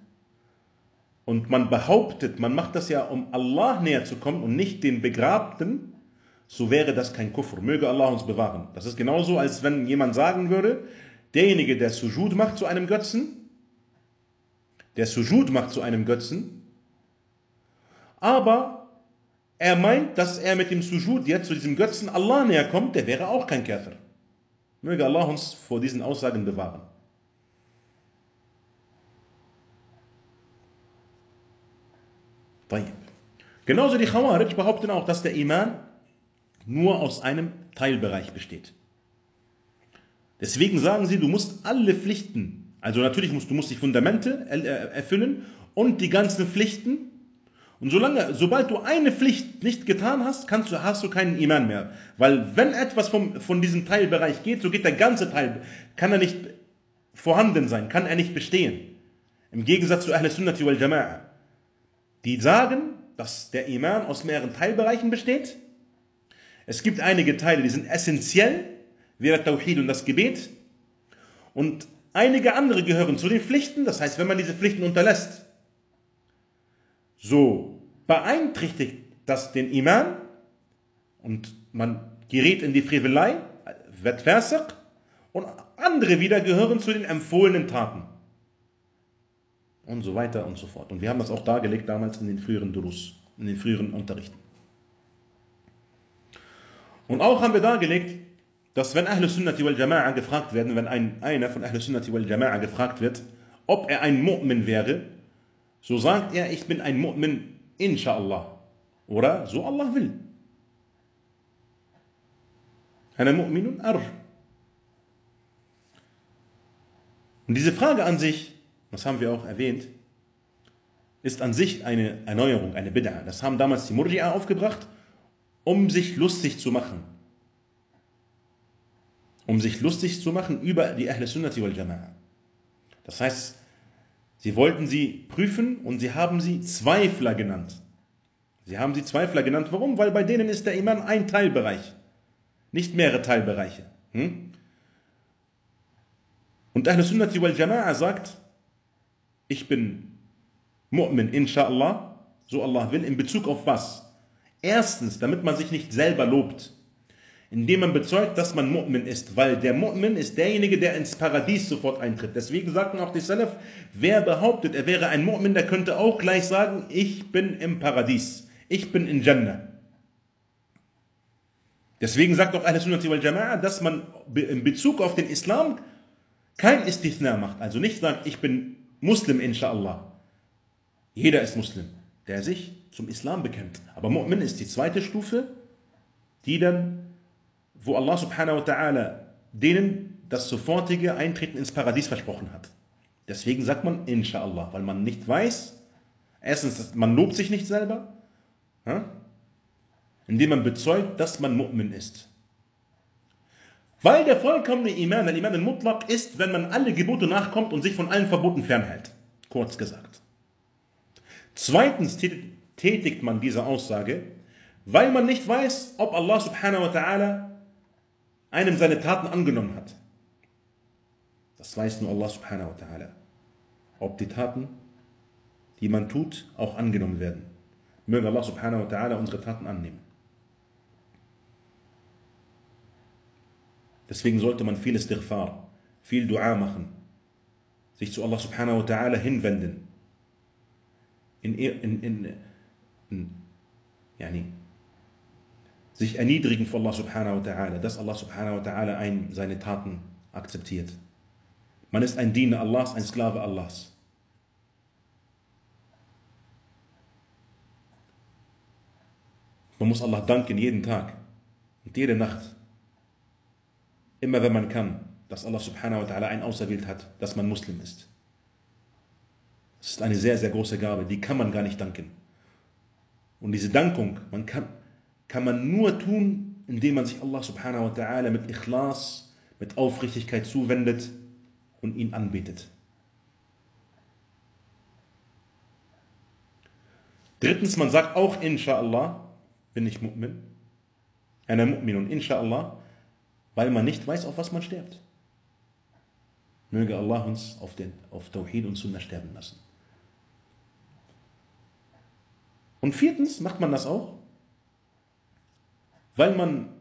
und man behauptet, man macht das ja, um Allah näher zu kommen und nicht den Begrabten, so wäre das kein Kufr. Möge Allah uns bewahren. Das ist genauso, als wenn jemand sagen würde, derjenige, der Sujud macht zu einem Götzen, der Sujud macht zu einem Götzen, aber er meint, dass er mit dem Sujud jetzt zu diesem Götzen Allah näher kommt, der wäre auch kein Käfer. Möge Allah uns vor diesen Aussagen bewahren. Genauso die Khawarij behaupten auch, dass der Iman nur aus einem Teilbereich besteht. Deswegen sagen sie, du musst alle Pflichten, also natürlich musst du musst die Fundamente äh, erfüllen und die ganzen Pflichten. Und solange, sobald du eine Pflicht nicht getan hast, kannst du, hast du keinen Iman mehr. Weil wenn etwas vom, von diesem Teilbereich geht, so geht der ganze Teil, kann er nicht vorhanden sein, kann er nicht bestehen. Im Gegensatz zu Ahl Sunnati wal Jama'a. Die sagen, dass der Iman aus mehreren Teilbereichen besteht. Es gibt einige Teile, die sind essentiell, wie der Tawhid und das Gebet. Und einige andere gehören zu den Pflichten, das heißt, wenn man diese Pflichten unterlässt, so beeinträchtigt das den Iman und man gerät in die Frevelei, wird Versiq, und andere wieder gehören zu den empfohlenen Taten und so weiter und so fort. Und wir haben das auch dargelegt damals in den früheren Durus, in den früheren Unterrichten. Und auch haben wir dargelegt, dass wenn Ahl Sunnati wal Jama'a gefragt werden, wenn ein, einer von Ahl Sunnati wal Jama'a gefragt wird, ob er ein Mu'min wäre, so sagt er, ich bin ein Mu'min, inshallah. Oder so Allah will. Einer Mu'minun ar. Und diese Frage an sich das haben wir auch erwähnt, ist an sich eine Erneuerung, eine Bid'a. Das haben damals die Murji'a aufgebracht, um sich lustig zu machen. Um sich lustig zu machen über die Ahl Sunnati wal Jama'a. Das heißt, sie wollten sie prüfen und sie haben sie Zweifler genannt. Sie haben sie Zweifler genannt. Warum? Weil bei denen ist der Iman ein Teilbereich, nicht mehrere Teilbereiche. Hm? Und Ahl Sunnati wal Jama'a sagt, ich bin Mu'min, inshallah, so Allah will, in Bezug auf was? Erstens, damit man sich nicht selber lobt, indem man bezeugt, dass man Mu'min ist, weil der Mu'min ist derjenige, der ins Paradies sofort eintritt. Deswegen sagten auch die Salaf, wer behauptet, er wäre ein Mu'min, der könnte auch gleich sagen, ich bin im Paradies, ich bin in Jannah. Deswegen sagt auch Ahl-Sunnati wal Jama'a, dass man in Bezug auf den Islam kein Istithna macht. Also nicht sagt, ich bin Muslim, inshallah. Jeder ist Muslim, der sich zum Islam bekennt. Aber Mu'min ist die zweite Stufe, die dann, wo Allah subhanahu wa ta'ala denen das sofortige Eintreten ins Paradies versprochen hat. Deswegen sagt man inshallah, weil man nicht weiß, erstens, man lobt sich nicht selber, indem man bezeugt, dass man Mu'min ist. Weil der vollkommene Iman, der Iman al-Mutlaq ist, wenn man alle Gebote nachkommt und sich von allen Verboten fernhält. Kurz gesagt. Zweitens tätigt man diese Aussage, weil man nicht weiß, ob Allah subhanahu wa ta'ala einem seine Taten angenommen hat. Das weiß nur Allah subhanahu wa ta'ala. Ob die Taten, die man tut, auch angenommen werden. Möge Allah subhanahu wa ta'ala unsere Taten annehmen. Deswegen sollte man viel Istighfar, viel Dua machen, sich zu Allah subhanahu wa ta'ala hinwenden, in, in, in, in yani, sich erniedrigen vor Allah subhanahu wa ta'ala, dass Allah subhanahu wa ta'ala ein seine Taten akzeptiert. Man ist ein Diener Allahs, ein Sklave Allahs. Man muss Allah danken jeden Tag und jede Nacht immer wenn man kann, dass Allah subhanahu wa ta'ala einen auserwählt hat, dass man Muslim ist. Das ist eine sehr, sehr große Gabe, die kann man gar nicht danken. Und diese Dankung, man kann, kann man nur tun, indem man sich Allah subhanahu wa ta'ala mit Ikhlas, mit Aufrichtigkeit zuwendet und ihn anbetet. Drittens, man sagt auch Inshallah, bin ich Mu'min. Einer Mu'min und Inshallah weil man nicht weiß, auf was man stirbt. Möge Allah uns auf, den, auf Tawhid und Sunnah sterben lassen. Und viertens macht man das auch, weil man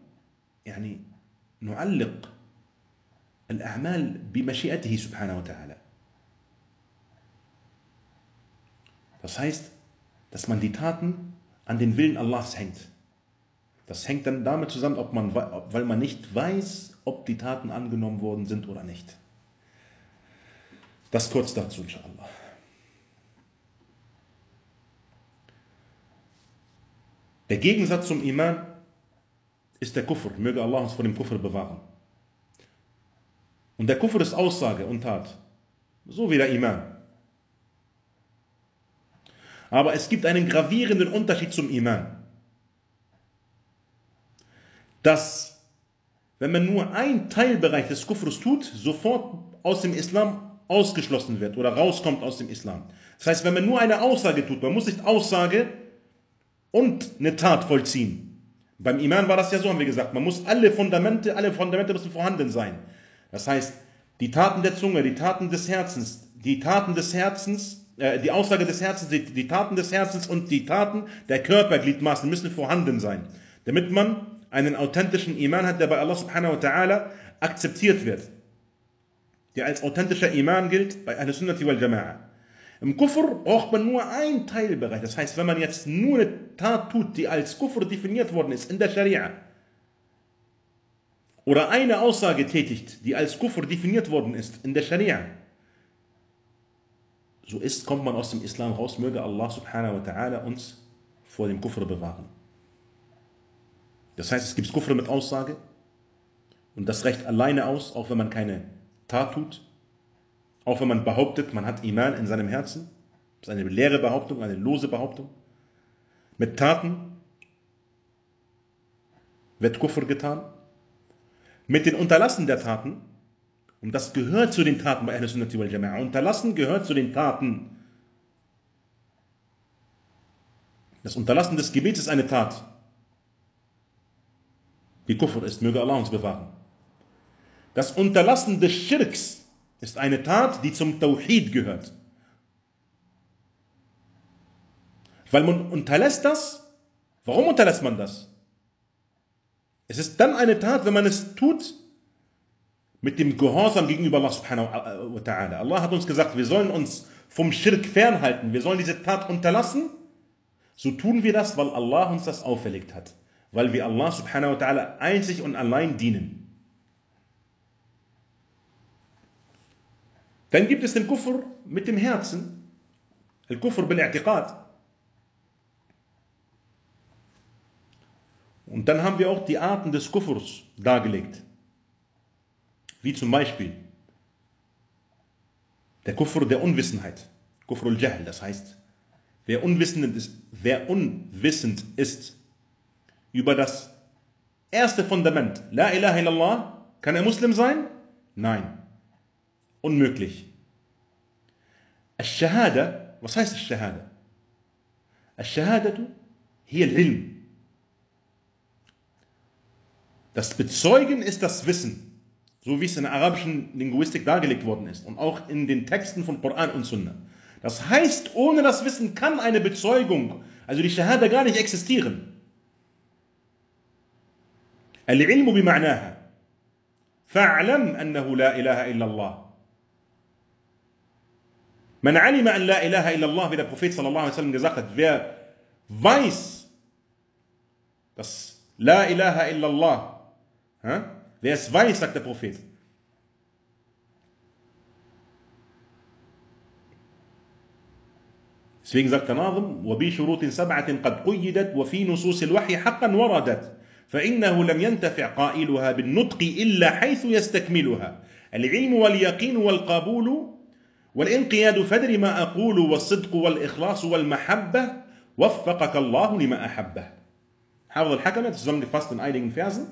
يعني نعلق الأعمال بمشيئته سبحانه وتعالى. Das heißt, dass man die Taten an den Willen Allahs hängt. Das hängt dann damit zusammen, ob man, weil man nicht weiß, ob die Taten angenommen worden sind oder nicht. Das kurz dazu, inshallah. Der Gegensatz zum Iman ist der Kufr. Möge Allah uns vor dem Kufr bewahren. Und der Kufr ist Aussage und Tat. So wie der Iman. Aber es gibt einen gravierenden Unterschied zum Iman. Dass, wenn man nur einen Teilbereich des Kufrs tut, sofort aus dem Islam ausgeschlossen wird oder rauskommt aus dem Islam. Das heißt, wenn man nur eine Aussage tut, man muss nicht Aussage und eine Tat vollziehen. Beim Iman war das ja so, haben wir gesagt, man muss alle Fundamente, alle Fundamente müssen vorhanden sein. Das heißt, die Taten der Zunge, die Taten des Herzens, die Taten des Herzens, äh, die Aussage des Herzens, die, die Taten des Herzens und die Taten der Körpergliedmaßen müssen vorhanden sein, damit man einen authentischen Iman hat, der bei Allah subhanahu wa ta'ala akzeptiert wird. Der als authentischer Iman gilt bei Ahl Sunnati wal Jama'a. Im Kufr braucht man nur einen Teilbereich. Das heißt, wenn man jetzt nur eine Tat tut, die als Kufr definiert worden ist in der Scharia, oder eine Aussage tätigt, die als Kufr definiert worden ist in der Scharia, so ist, kommt man aus dem Islam raus. Möge Allah subhanahu wa ta'ala uns vor dem Kufr bewahren. Das heißt, es gibt Kufr mit Aussage und das reicht alleine aus, auch wenn man keine Tat tut. Auch wenn man behauptet, man hat Iman in seinem Herzen, das ist eine leere Behauptung, eine lose Behauptung. Mit Taten wird Kufr getan. Mit den Unterlassen der Taten, und das gehört zu den Taten bei Ahl-Sunnati wal Jama'a. Unterlassen gehört zu den Taten. Das Unterlassen des Gebets ist eine Tat, die Kufr ist. Möge Allah uns bewahren. Das Unterlassen des Schirks ist eine Tat, die zum Tawhid gehört. Weil man unterlässt das. Warum unterlässt man das? Es ist dann eine Tat, wenn man es tut mit dem Gehorsam gegenüber Allah subhanahu wa ta'ala. Allah hat uns gesagt, wir sollen uns vom Schirk fernhalten. Wir sollen diese Tat unterlassen. So tun wir das, weil Allah uns das auferlegt hat. Weil wir Allah subhanahu wa ta'ala einzig und allein dienen. Dann gibt es den Kufr mit dem Herzen. Al-Kufr bil-I'tiqad. Und dann haben wir auch die Arten des Kufrs dargelegt. Wie zum Beispiel der Kufr der Unwissenheit. Kufr al-Jahl, das heißt, wer unwissend, ist, wer unwissend ist über das erste Fundament, La ilaha illallah, kann er Muslim sein? Nein. Unmöglich. الشهادة was heißt الشهادة الشهادة هي العلم Das Bezeugen ist das Wissen, so wie es in der arabischen Linguistik dargelegt worden ist und auch in den Texten von Koran und Sunna. Das heißt, ohne das Wissen kann eine Bezeugung, also die Shahada, gar nicht existieren. العلم بمعناها فاعلم أنه لا إله إلا الله Man alima an la ilaha illallah, wie der Prophet sallallahu alaihi wasallam gesagt hat, wer weiß, dass la ilaha illallah, wer es weiß, sagt der Prophet, Deswegen sagt der Nazim, وبشروط سبعة قد قيدت وفي نصوص الوحي حقا وردت فإنه لم ينتفع قائلها بالنطق إلا حيث يستكملها العلم واليقين والقبول والانقياد فدر ما أقول والصدق والإخلاص والمحبة وفقك الله لما أحبه Hafiz al-Hakam hat zusammengefasst in einigen Versen,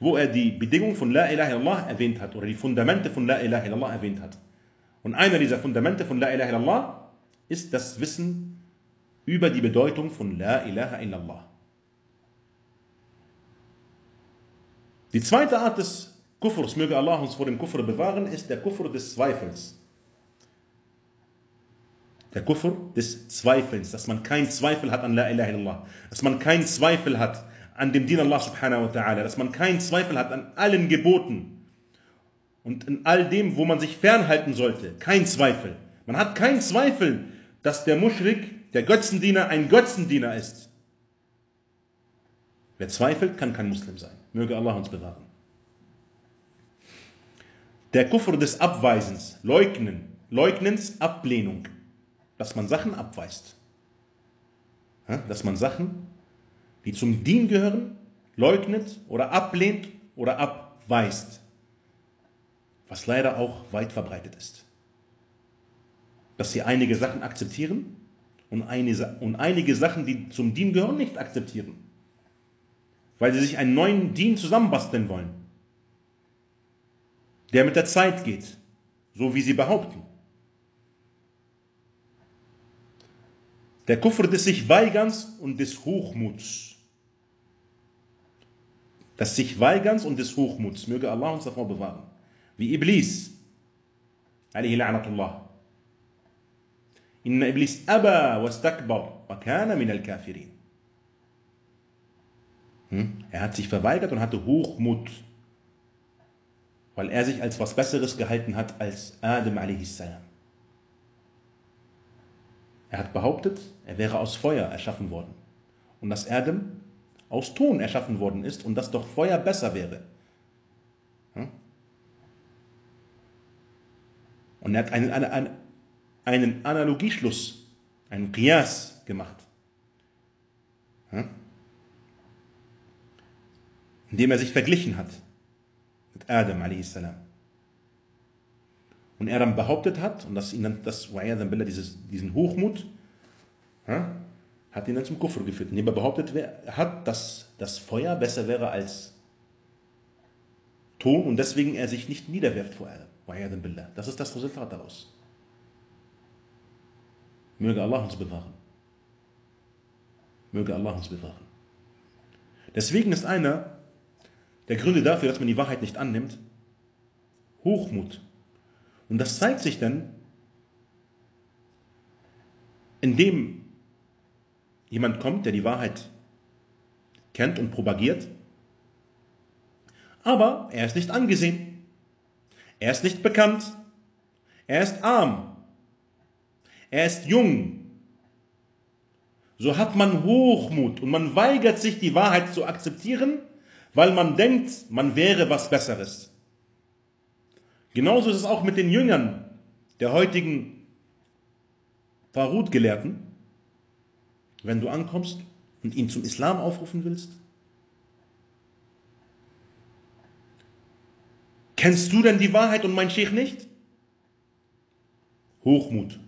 wo er die Bedingung von La ilaha illallah erwähnt hat oder die Fundamente von La ilaha illallah erwähnt hat. Und einer dieser Fundamente von La ilaha illallah ist das Wissen über die Bedeutung von La ilaha illallah. Die zweite Art des Kufrs, möge Allah uns vor dem Kufr bewahren, ist der Kufr des Zweifels. Der Kufr des Zweifels, dass man keinen Zweifel hat an La ilaha illallah, dass man keinen Zweifel hat an dem Dien Allah subhanahu wa ta'ala, dass man keinen Zweifel hat an allen Geboten und in all dem, wo man sich fernhalten sollte. Kein Zweifel. Man hat keinen Zweifel, dass der Muschrik, der Götzendiener, ein Götzendiener ist. Wer zweifelt, kann kein Muslim sein. Möge Allah uns bewahren. Der Kufr des Abweisens, Leugnen, Leugnens, Ablehnung, dass man Sachen abweist. Dass man Sachen, die zum Dien gehören, leugnet oder ablehnt oder abweist. Was leider auch weit verbreitet ist. Dass sie einige Sachen akzeptieren und einige, und einige Sachen, die zum Dien gehören, nicht akzeptieren. Weil sie sich einen neuen Dien zusammenbasteln wollen der mit der Zeit geht, so wie sie behaupten. der Kufr des sich Weigerns und des Hochmuts. Das sich Weigerns und des Hochmuts. Möge Allah uns davor bewahren. Wie Iblis. Alayhi la'natullah. Inna Iblis aba wa stakbar wa kana min al-kafirin. Hm? Er hat sich verweigert und hatte Hochmut, weil er sich als was Besseres gehalten hat als Adam a.s. Er hat behauptet, er wäre aus Feuer erschaffen worden und dass Adam aus Ton erschaffen worden ist und dass doch Feuer besser wäre. Und er hat einen, einen, einen Analogieschluss, einen Qiyas gemacht. Indem er sich verglichen hat mit Adam a.s. Und er dann behauptet hat, und das ihn dann, das war ja dann dieses, diesen Hochmut, ha, hat ihn dann zum Kufr geführt, indem er behauptet hat, dass das Feuer besser wäre als Ton und deswegen er sich nicht niederwirft vor Adam. Das ist das Resultat daraus. Möge Allah uns bewahren. Möge Allah uns bewahren. Deswegen ist einer der Gründe dafür, dass man die Wahrheit nicht annimmt, Hochmut. Und das zeigt sich dann, indem jemand kommt, der die Wahrheit kennt und propagiert, aber er ist nicht angesehen, er ist nicht bekannt, er ist arm, er ist jung. So hat man Hochmut und man weigert sich, die Wahrheit zu akzeptieren weil man denkt, man wäre was Besseres. Genauso ist es auch mit den Jüngern der heutigen Farud-Gelehrten. Wenn du ankommst und ihn zum Islam aufrufen willst, Kennst du denn die Wahrheit und mein Sheikh nicht? Hochmut.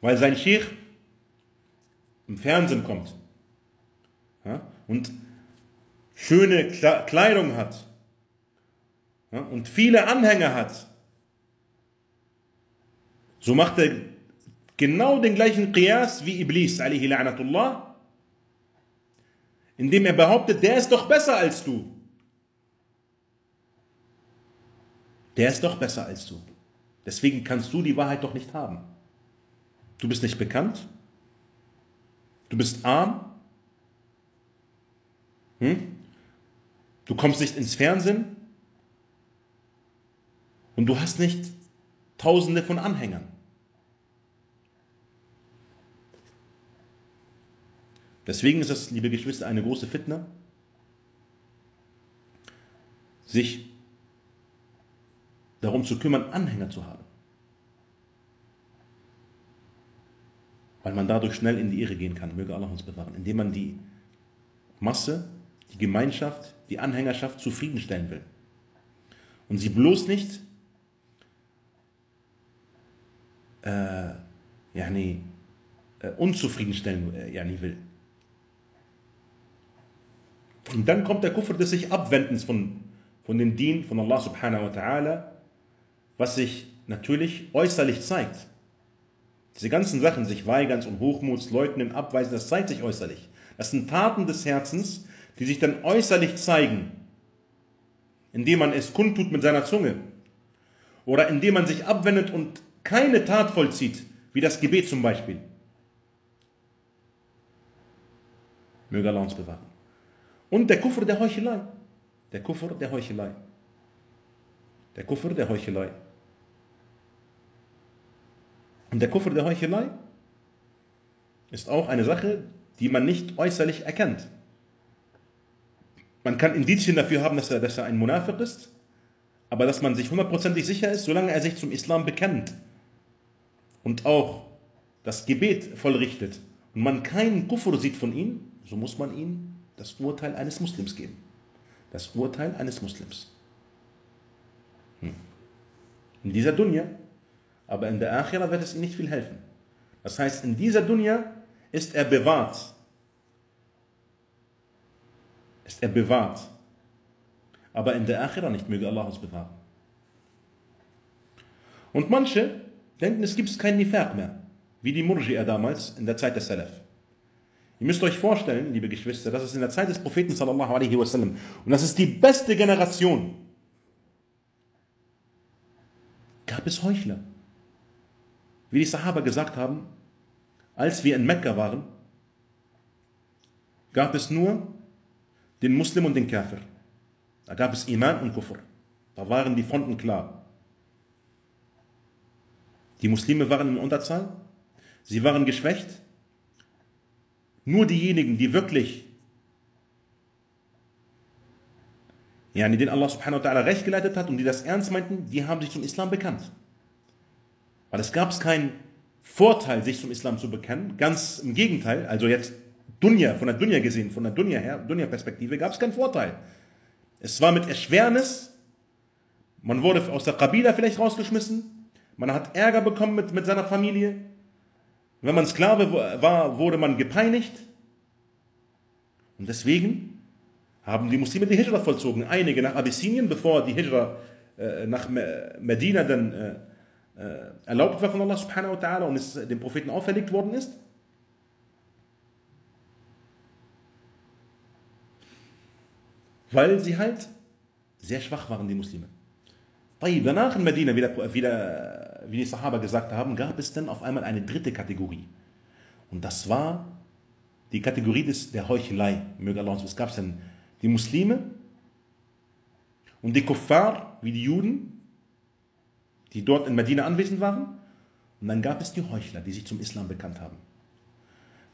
Weil sein Sheikh im Fernsehen kommt. Ja? Und schöne Kleidung hat ja, und viele Anhänger hat, so macht er genau den gleichen Qiyas wie Iblis, alihi la'natullah, indem er behauptet, der ist doch besser als du. Der ist doch besser als du. Deswegen kannst du die Wahrheit doch nicht haben. Du bist nicht bekannt. Du bist arm. Hm? Du kommst nicht ins Fernsehen und du hast nicht Tausende von Anhängern. Deswegen ist es, liebe Geschwister, eine große Fitne, sich darum zu kümmern, Anhänger zu haben. Weil man dadurch schnell in die Irre gehen kann, möge Allah uns bewahren, indem man die Masse, die Gemeinschaft, die Anhängerschaft zufriedenstellen will. Und sie bloß nicht äh, ja, nee, äh, unzufriedenstellen äh, ja, nie will. Und dann kommt der Kufr des sich Abwendens von, von dem Dien von Allah subhanahu wa ta'ala, was sich natürlich äußerlich zeigt. Diese ganzen Sachen, sich weigerns und Hochmuts, leugnen, abweisen, das zeigt sich äußerlich. Das sind Taten des Herzens, die sich dann äußerlich zeigen. indem man es kundtut mit seiner Zunge oder indem man sich abwendet und keine Tat vollzieht, wie das Gebet zum Beispiel. Möge Allah uns bewahren. Und der Kufr der Heuchelei. Der Kufr der Heuchelei. Der Kufr der Heuchelei. Und der Kufr der Heuchelei ist auch eine Sache, die man nicht äußerlich erkennt. Man kann Indizien dafür haben, dass er, dass er ein Munafiq ist, aber dass man sich hundertprozentig sicher ist, solange er sich zum Islam bekennt und auch das Gebet vollrichtet und man keinen Kufr sieht von ihm, so muss man ihm das Urteil eines Muslims geben. Das Urteil eines Muslims. Hm. In dieser Dunya, aber in der Akhira wird es ihm nicht viel helfen. Das heißt, in dieser Dunya ist er bewahrt ist er bewahrt. Aber in der Akhira nicht, möge Allah uns bewahren. Und manche denken, es gibt keinen Nifaq mehr, wie die Murji'a damals in der Zeit des Salaf. Ihr müsst euch vorstellen, liebe Geschwister, das ist in der Zeit des Propheten sallallahu alaihi wasallam und das ist die beste Generation. Gab es Heuchler? Wie die Sahaba gesagt haben, als wir in Mekka waren, gab es nur den Muslim und den Kafir. Da gab es Iman und Kufr. Da waren die Fronten klar. Die Muslime waren in Unterzahl, sie waren geschwächt. Nur diejenigen, die wirklich ja, den Allah subhanahu wa ta'ala recht geleitet hat und die das ernst meinten, die haben sich zum Islam bekannt. Weil es gab keinen Vorteil, sich zum Islam zu bekennen. Ganz im Gegenteil, also jetzt Dunja, von der Dunja gesehen, von der Dunja her, Dunja-Perspektive, gab es keinen Vorteil. Es war mit Erschwernis, man wurde aus der Kabila vielleicht rausgeschmissen, man hat Ärger bekommen mit, mit seiner Familie. Wenn man Sklave war, wurde man gepeinigt. Und deswegen haben die Muslime die Hijra vollzogen. Einige nach Abyssinien, bevor die Hijra äh, nach Medina dann äh, äh, erlaubt war von Allah subhanahu wa ta'ala und es dem Propheten auferlegt worden ist. weil sie halt sehr schwach waren, die Muslime. Danach in Medina, wie, der, wie die Sahaba gesagt haben, gab es dann auf einmal eine dritte Kategorie. Und das war die Kategorie des, der Heuchelei. Möge Allah uns, was gab es denn? Die Muslime und die Kuffar, wie die Juden, die dort in Medina anwesend waren. Und dann gab es die Heuchler, die sich zum Islam bekannt haben.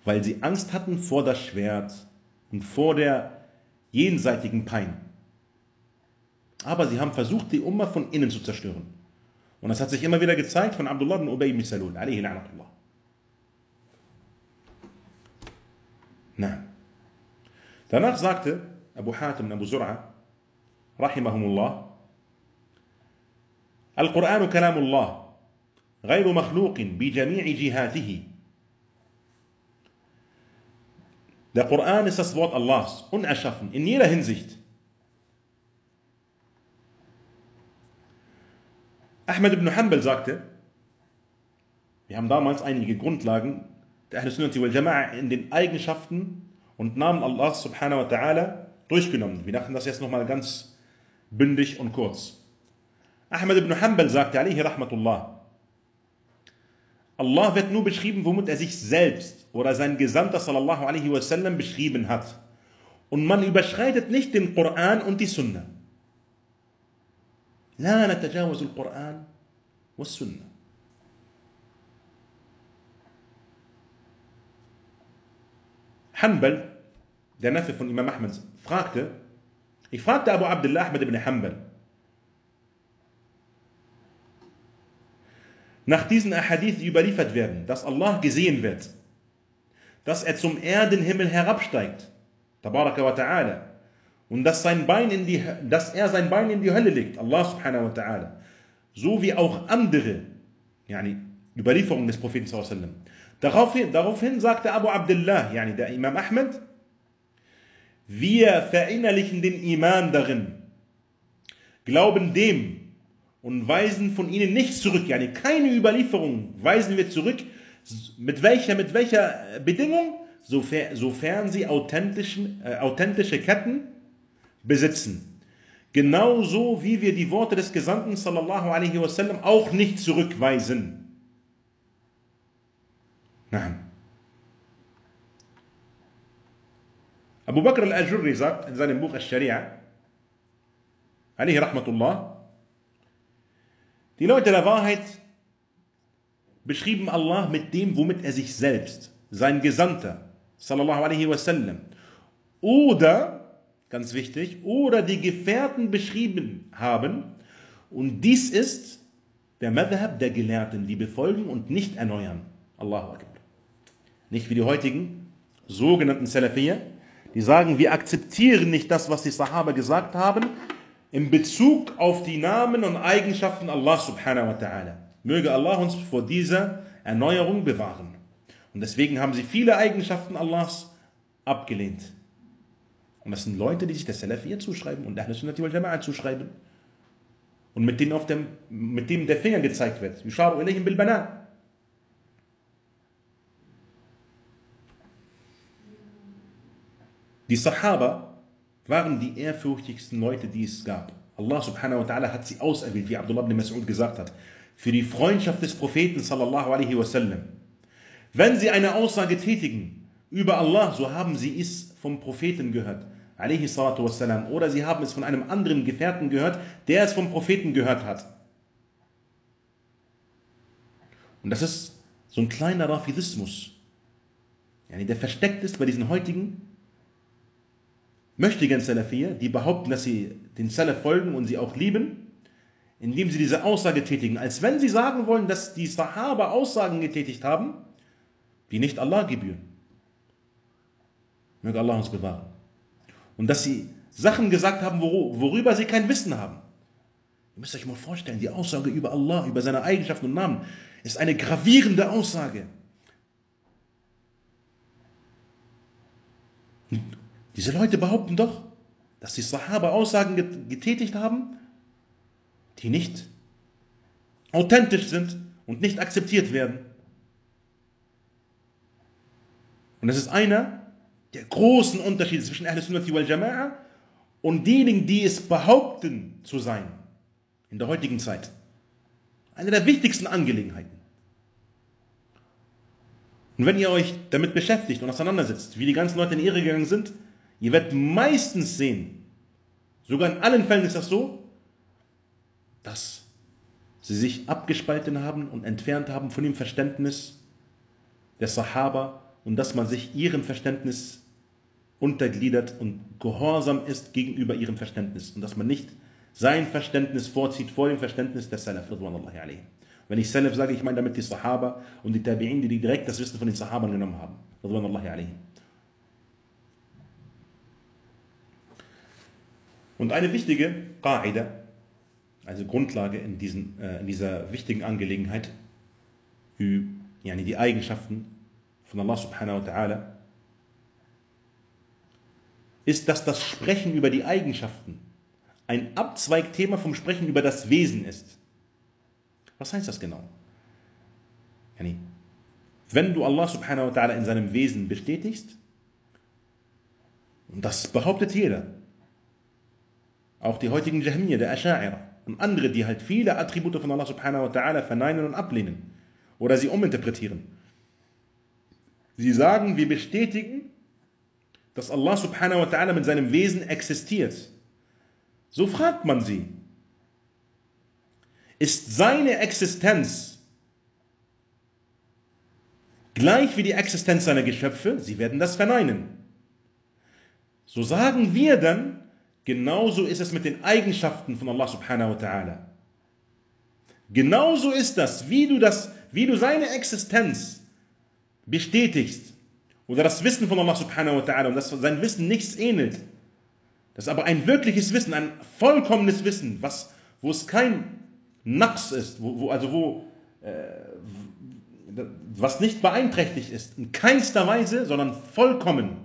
Weil sie Angst hatten vor das Schwert und vor der jenseitigen Pein. Aber sie haben versucht, die Umma von innen zu zerstören. Und das hat sich immer wieder gezeigt von Abdullah ibn Ubay ibn Salul, alayhi la'natullah. Na. Danach sagte Abu Hatim und Abu Zur'a, rahimahumullah, القرآن كلام الله غير مخلوق بجميع جهاته Der Koran ist das Wort Allahs, unerschaffen, in jeder Hinsicht. Ahmed ibn Hanbal sagte, wir haben damals einige Grundlagen der Ahl Sunnati wal Jama'a in den Eigenschaften und Namen Allahs subhanahu wa ta'ala durchgenommen. Wir dachten das jetzt nochmal ganz bündig und kurz. Ahmed ibn Hanbal sagte, alayhi rahmatullah, Allah wird nur beschrieben, womit er sich selbst oder sein Gesandter sallallahu alaihi wasallam beschrieben hat. Und man überschreitet nicht den Koran und die Sunna. لا نتجاوز القرآن والسنة Hanbal, der Neffe von Imam Ahmed, fragte, ich fragte Abu Abdullah Ahmed ibn nach diesen Ahadith, überliefert werden, dass Allah gesehen wird, dass er zum Erdenhimmel herabsteigt, tabaraka wa ta'ala, und dass, sein Bein in die, dass er sein Bein in die Hölle legt, Allah subhanahu wa ta'ala, so wie auch andere yani, Überlieferungen des Propheten sallallahu Daraufhin, daraufhin sagte Abu Abdullah, yani der Imam Ahmed, wir verinnerlichen den Iman darin, glauben dem, und weisen von ihnen nichts zurück. Yani keine Überlieferung weisen wir zurück. Mit welcher, mit welcher Bedingung? Sofern, sofern sie authentischen, äh, authentische Ketten besitzen. Genauso wie wir die Worte des Gesandten sallallahu alaihi wasallam auch nicht zurückweisen. Nein. Abu Bakr al-Ajurri sagt in seinem Buch Al-Sharia, alaihi rahmatullah, die Leute der Wahrheit beschrieben Allah mit dem, womit er sich selbst, sein Gesandter, sallallahu alaihi wasallam, oder, ganz wichtig, oder die Gefährten beschrieben haben. Und dies ist der Madhab der Gelehrten, die befolgen und nicht erneuern. Allahu Akbar. Nicht wie die heutigen sogenannten Salafiyya, die sagen, wir akzeptieren nicht das, was die Sahaba gesagt haben, in Bezug auf die Namen und Eigenschaften Allah subhanahu wa ta'ala. Möge Allah uns vor dieser Erneuerung bewahren. Und deswegen haben sie viele Eigenschaften Allahs abgelehnt. Und das sind Leute, die sich der Salafiyya zuschreiben und der Sunnati wal Jama'a zuschreiben. Und mit denen, auf dem, mit dem der Finger gezeigt wird. Yusharu ilayhim bil banan. Die Sahaba waren die ehrfürchtigsten Leute, die es gab. Allah subhanahu wa ta'ala hat sie auserwählt, wie Abdullah ibn Mas'ud gesagt hat, für die Freundschaft des Propheten sallallahu alaihi wasallam. Wenn sie eine Aussage tätigen über Allah, so haben sie es vom Propheten gehört, oder sie haben es von einem anderen Gefährten gehört, der es vom Propheten gehört hat. Und das ist so ein kleiner Rafidismus, der versteckt ist bei diesen heutigen möchtigen Salafiyya, die behaupten, dass sie den Salaf folgen und sie auch lieben, indem sie diese Aussage tätigen, als wenn sie sagen wollen, dass die Sahaba Aussagen getätigt haben, die nicht Allah gebühren. Möge Allah uns bewahren. Und dass sie Sachen gesagt haben, worüber sie kein Wissen haben. Ihr müsst euch mal vorstellen, die Aussage über Allah, über seine Eigenschaften und Namen, ist eine gravierende Aussage. Diese Leute behaupten doch, dass die Sahaba Aussagen getätigt haben, die nicht authentisch sind und nicht akzeptiert werden. Und das ist einer der großen Unterschiede zwischen Ahl Sunnati wal Jama'a und diejenigen, die es behaupten zu sein in der heutigen Zeit. Eine der wichtigsten Angelegenheiten. Und wenn ihr euch damit beschäftigt und auseinandersetzt, wie die ganzen Leute in die Irre gegangen sind, Ihr werdet meistens sehen, sogar in allen Fällen ist das so, dass sie sich abgespalten haben und entfernt haben von dem Verständnis der Sahaba und dass man sich ihrem Verständnis untergliedert und gehorsam ist gegenüber ihrem Verständnis und dass man nicht sein Verständnis vorzieht vor dem Verständnis der Salaf. Wenn ich Salaf sage, ich meine damit die Sahaba und die Tabi'in, die direkt das Wissen von den Sahabern genommen haben. Und eine wichtige Qa'ida, also Grundlage in, diesen, äh, in dieser wichtigen Angelegenheit, die Eigenschaften von Allah subhanahu wa ta'ala, ist, dass das Sprechen über die Eigenschaften ein Abzweigthema vom Sprechen über das Wesen ist. Was heißt das genau? Wenn du Allah subhanahu wa ta'ala in seinem Wesen bestätigst, und das behauptet jeder, auch die heutigen Jahmiyyah, der Asha'ira und andere, die halt viele Attribute von Allah subhanahu wa ta'ala verneinen und ablehnen oder sie uminterpretieren. Sie sagen, wir bestätigen, dass Allah subhanahu wa ta'ala mit seinem Wesen existiert. So fragt man sie. Ist seine Existenz gleich wie die Existenz seiner Geschöpfe? Sie werden das verneinen. So sagen wir dann, Genauso ist es mit den Eigenschaften von Allah subhanahu wa ta'ala. Genauso ist das, wie du das, wie du seine Existenz bestätigst oder das Wissen von Allah subhanahu wa ta'ala und dass sein Wissen nichts ähnelt. Das ist aber ein wirkliches Wissen, ein vollkommenes Wissen, was, wo es kein Naqs ist, wo, wo, also wo, äh, was nicht beeinträchtigt ist, in keinster Weise, sondern vollkommen.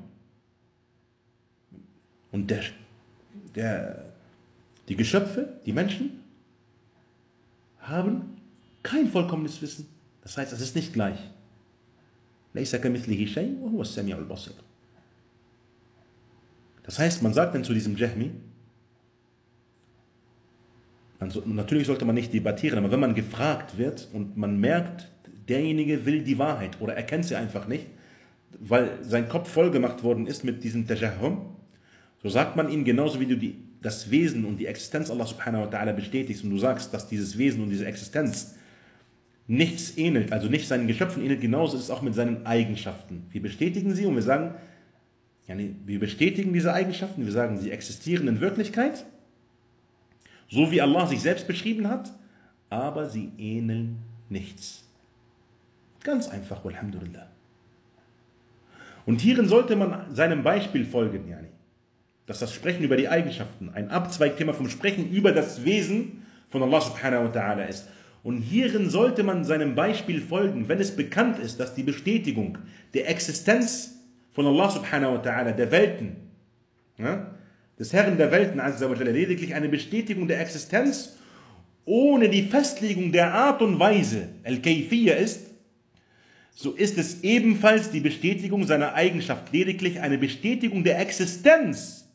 Und der der, die Geschöpfe, die Menschen, haben kein vollkommenes Wissen. Das heißt, es ist nicht gleich. Das heißt, man sagt dann zu diesem Jahmi, Also, natürlich sollte man nicht debattieren, aber wenn man gefragt wird und man merkt, derjenige will die Wahrheit oder erkennt sie einfach nicht, weil sein Kopf vollgemacht worden ist mit diesem Tajahum, so sagt man ihm genauso wie du die, das Wesen und die Existenz Allah subhanahu wa ta'ala bestätigst und du sagst, dass dieses Wesen und diese Existenz nichts ähnelt, also nicht seinen Geschöpfen ähnelt, genauso ist es auch mit seinen Eigenschaften. Wir bestätigen sie und wir sagen, ja, wir bestätigen diese Eigenschaften, wir sagen, sie existieren in Wirklichkeit, so wie Allah sich selbst beschrieben hat, aber sie ähneln nichts. Ganz einfach, Alhamdulillah. Und hierin sollte man seinem Beispiel folgen, yani. Dass das Sprechen über die Eigenschaften ein Abzweigthema vom Sprechen über das Wesen von Allah subhanahu wa ta'ala ist. Und hierin sollte man seinem Beispiel folgen, wenn es bekannt ist, dass die Bestätigung der Existenz von Allah subhanahu wa ta'ala, der Welten, ja, des Herrn der Welten, lediglich eine Bestätigung der Existenz ohne die Festlegung der Art und Weise, al-Kayfiyya ist, so ist es ebenfalls die Bestätigung seiner Eigenschaft, lediglich eine Bestätigung der Existenz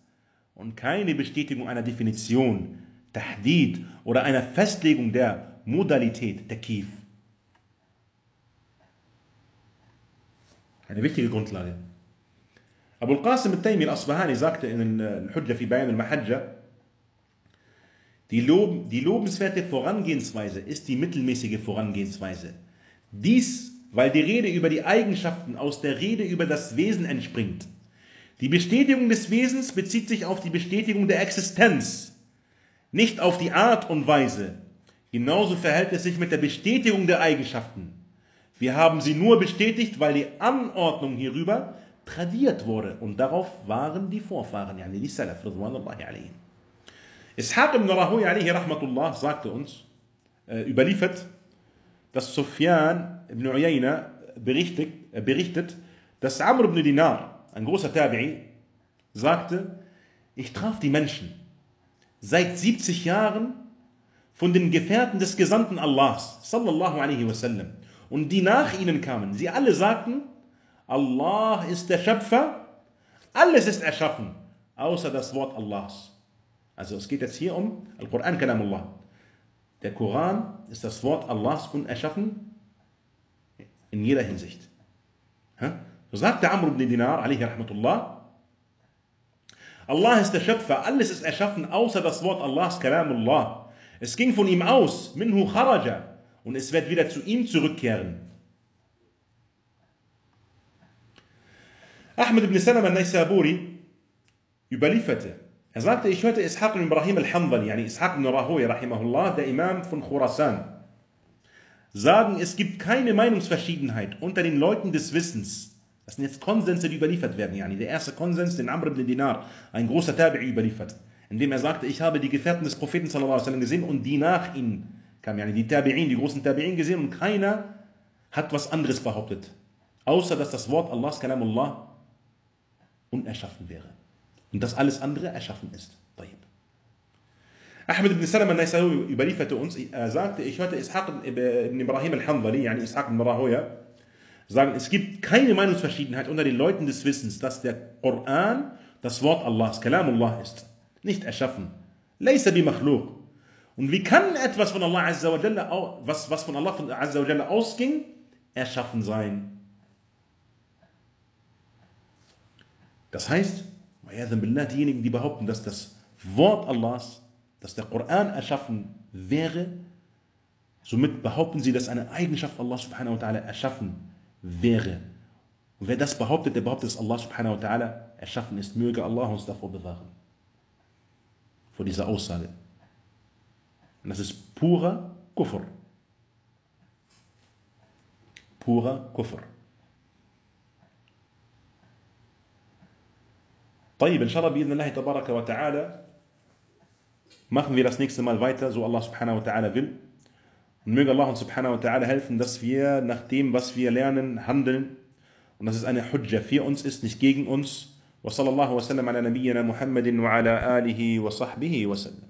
und keine Bestätigung einer Definition, Tahdid oder einer Festlegung der Modalität, der Kief. Eine wichtige Grundlage. Abu al-Qasim al-Taymi al-Asbahani sagte in Al-Hujja fi Bayan al-Mahajja, die, Lob, die lobenswerte Vorangehensweise ist die mittelmäßige Vorangehensweise. Dies weil die Rede über die Eigenschaften aus der Rede über das Wesen entspringt. Die Bestätigung des Wesens bezieht sich auf die Bestätigung der Existenz, nicht auf die Art und Weise. Genauso verhält es sich mit der Bestätigung der Eigenschaften. Wir haben sie nur bestätigt, weil die Anordnung hierüber tradiert wurde und darauf waren die Vorfahren, yani die Salaf, radwanullahi alayhim. Ishaq ibn Rahoy alayhi rahmatullah sagte uns, äh, überliefert, dass Sufyan ibn Uyayna berichtet, äh, berichtet, dass Amr ibn Dinar, ein großer Tabi'i, sagte, ich traf die Menschen seit 70 Jahren von den Gefährten des Gesandten Allahs, sallallahu alaihi wasallam, und die nach ihnen kamen. Sie alle sagten, Allah ist der Schöpfer, alles ist erschaffen, außer das Wort Allahs. Also es geht jetzt hier um Al-Quran Kalamullah. Der Koran ist das Wort Allahs unerschaffen in jeder Hinsicht. So sagte Amr ibn Dinar, alaihi rahmatullah, Allah ist der Schöpfer, alles ist erschaffen, außer das Wort Allahs, Kalamullah. Es ging von ihm aus, minhu kharaja, und es wird wieder zu ihm zurückkehren. Ahmed ibn Salam al-Naisaburi überlieferte, er sagte, ich hörte Ishaq ibn Ibrahim al-Hanbali, yani Ishaq ibn Rahoy, rahimahullah, der Imam von Khurasan, sagen, es gibt keine Meinungsverschiedenheit unter den Leuten des Wissens. Das sind jetzt Konsense, die überliefert werden. Yani der erste Konsens, den Amr ibn Dinar, ein großer Tabi'i überliefert, indem er sagte, ich habe die Gefährten des Propheten sallam, gesehen und die nach ihnen kamen, die Tabi'in, die großen Tabi'in gesehen und keiner hat was anderes behauptet, außer dass das Wort Allahs Kalamullah unerschaffen wäre und dass alles andere erschaffen ist. Ahmed ibn Salam al-Naisawi überlieferte uns, er sagte, ich hörte Ishaq ibn Ibrahim al-Hanbali, yani Ishaq ibn Rahoya, sagen, es gibt keine Meinungsverschiedenheit unter den Leuten des Wissens, dass der Koran das Wort Allahs, Kalamullah ist, nicht erschaffen. Laysa bi. Und wie kann etwas von Allah was, was von Allah Jalla ausging, erschaffen sein? Das heißt, diejenigen, die behaupten, dass das Wort Allahs, dass der Koran erschaffen wäre, somit behaupten sie, dass eine Eigenschaft Allah subhanahu wa ta'ala erschaffen wäre. Und wer das behauptet, der behauptet, dass Allah subhanahu wa ta'ala erschaffen ist. Möge Allah uns davor bewahren Vor dieser Aussage. Und das ist purer Kufr. Purer Kufr. طيب إن شاء الله بإذن الله تبارك وتعالى machen wir das nächste Mal weiter, so Allah subhanahu wa ta'ala will. Und möge Allah uns subhanahu wa ta'ala helfen, dass wir nach dem, was wir lernen, handeln. Und dass es eine Hujja für uns ist, nicht gegen uns. وصلى الله وسلم على نبينا محمد وعلى آله وصحبه وسلم.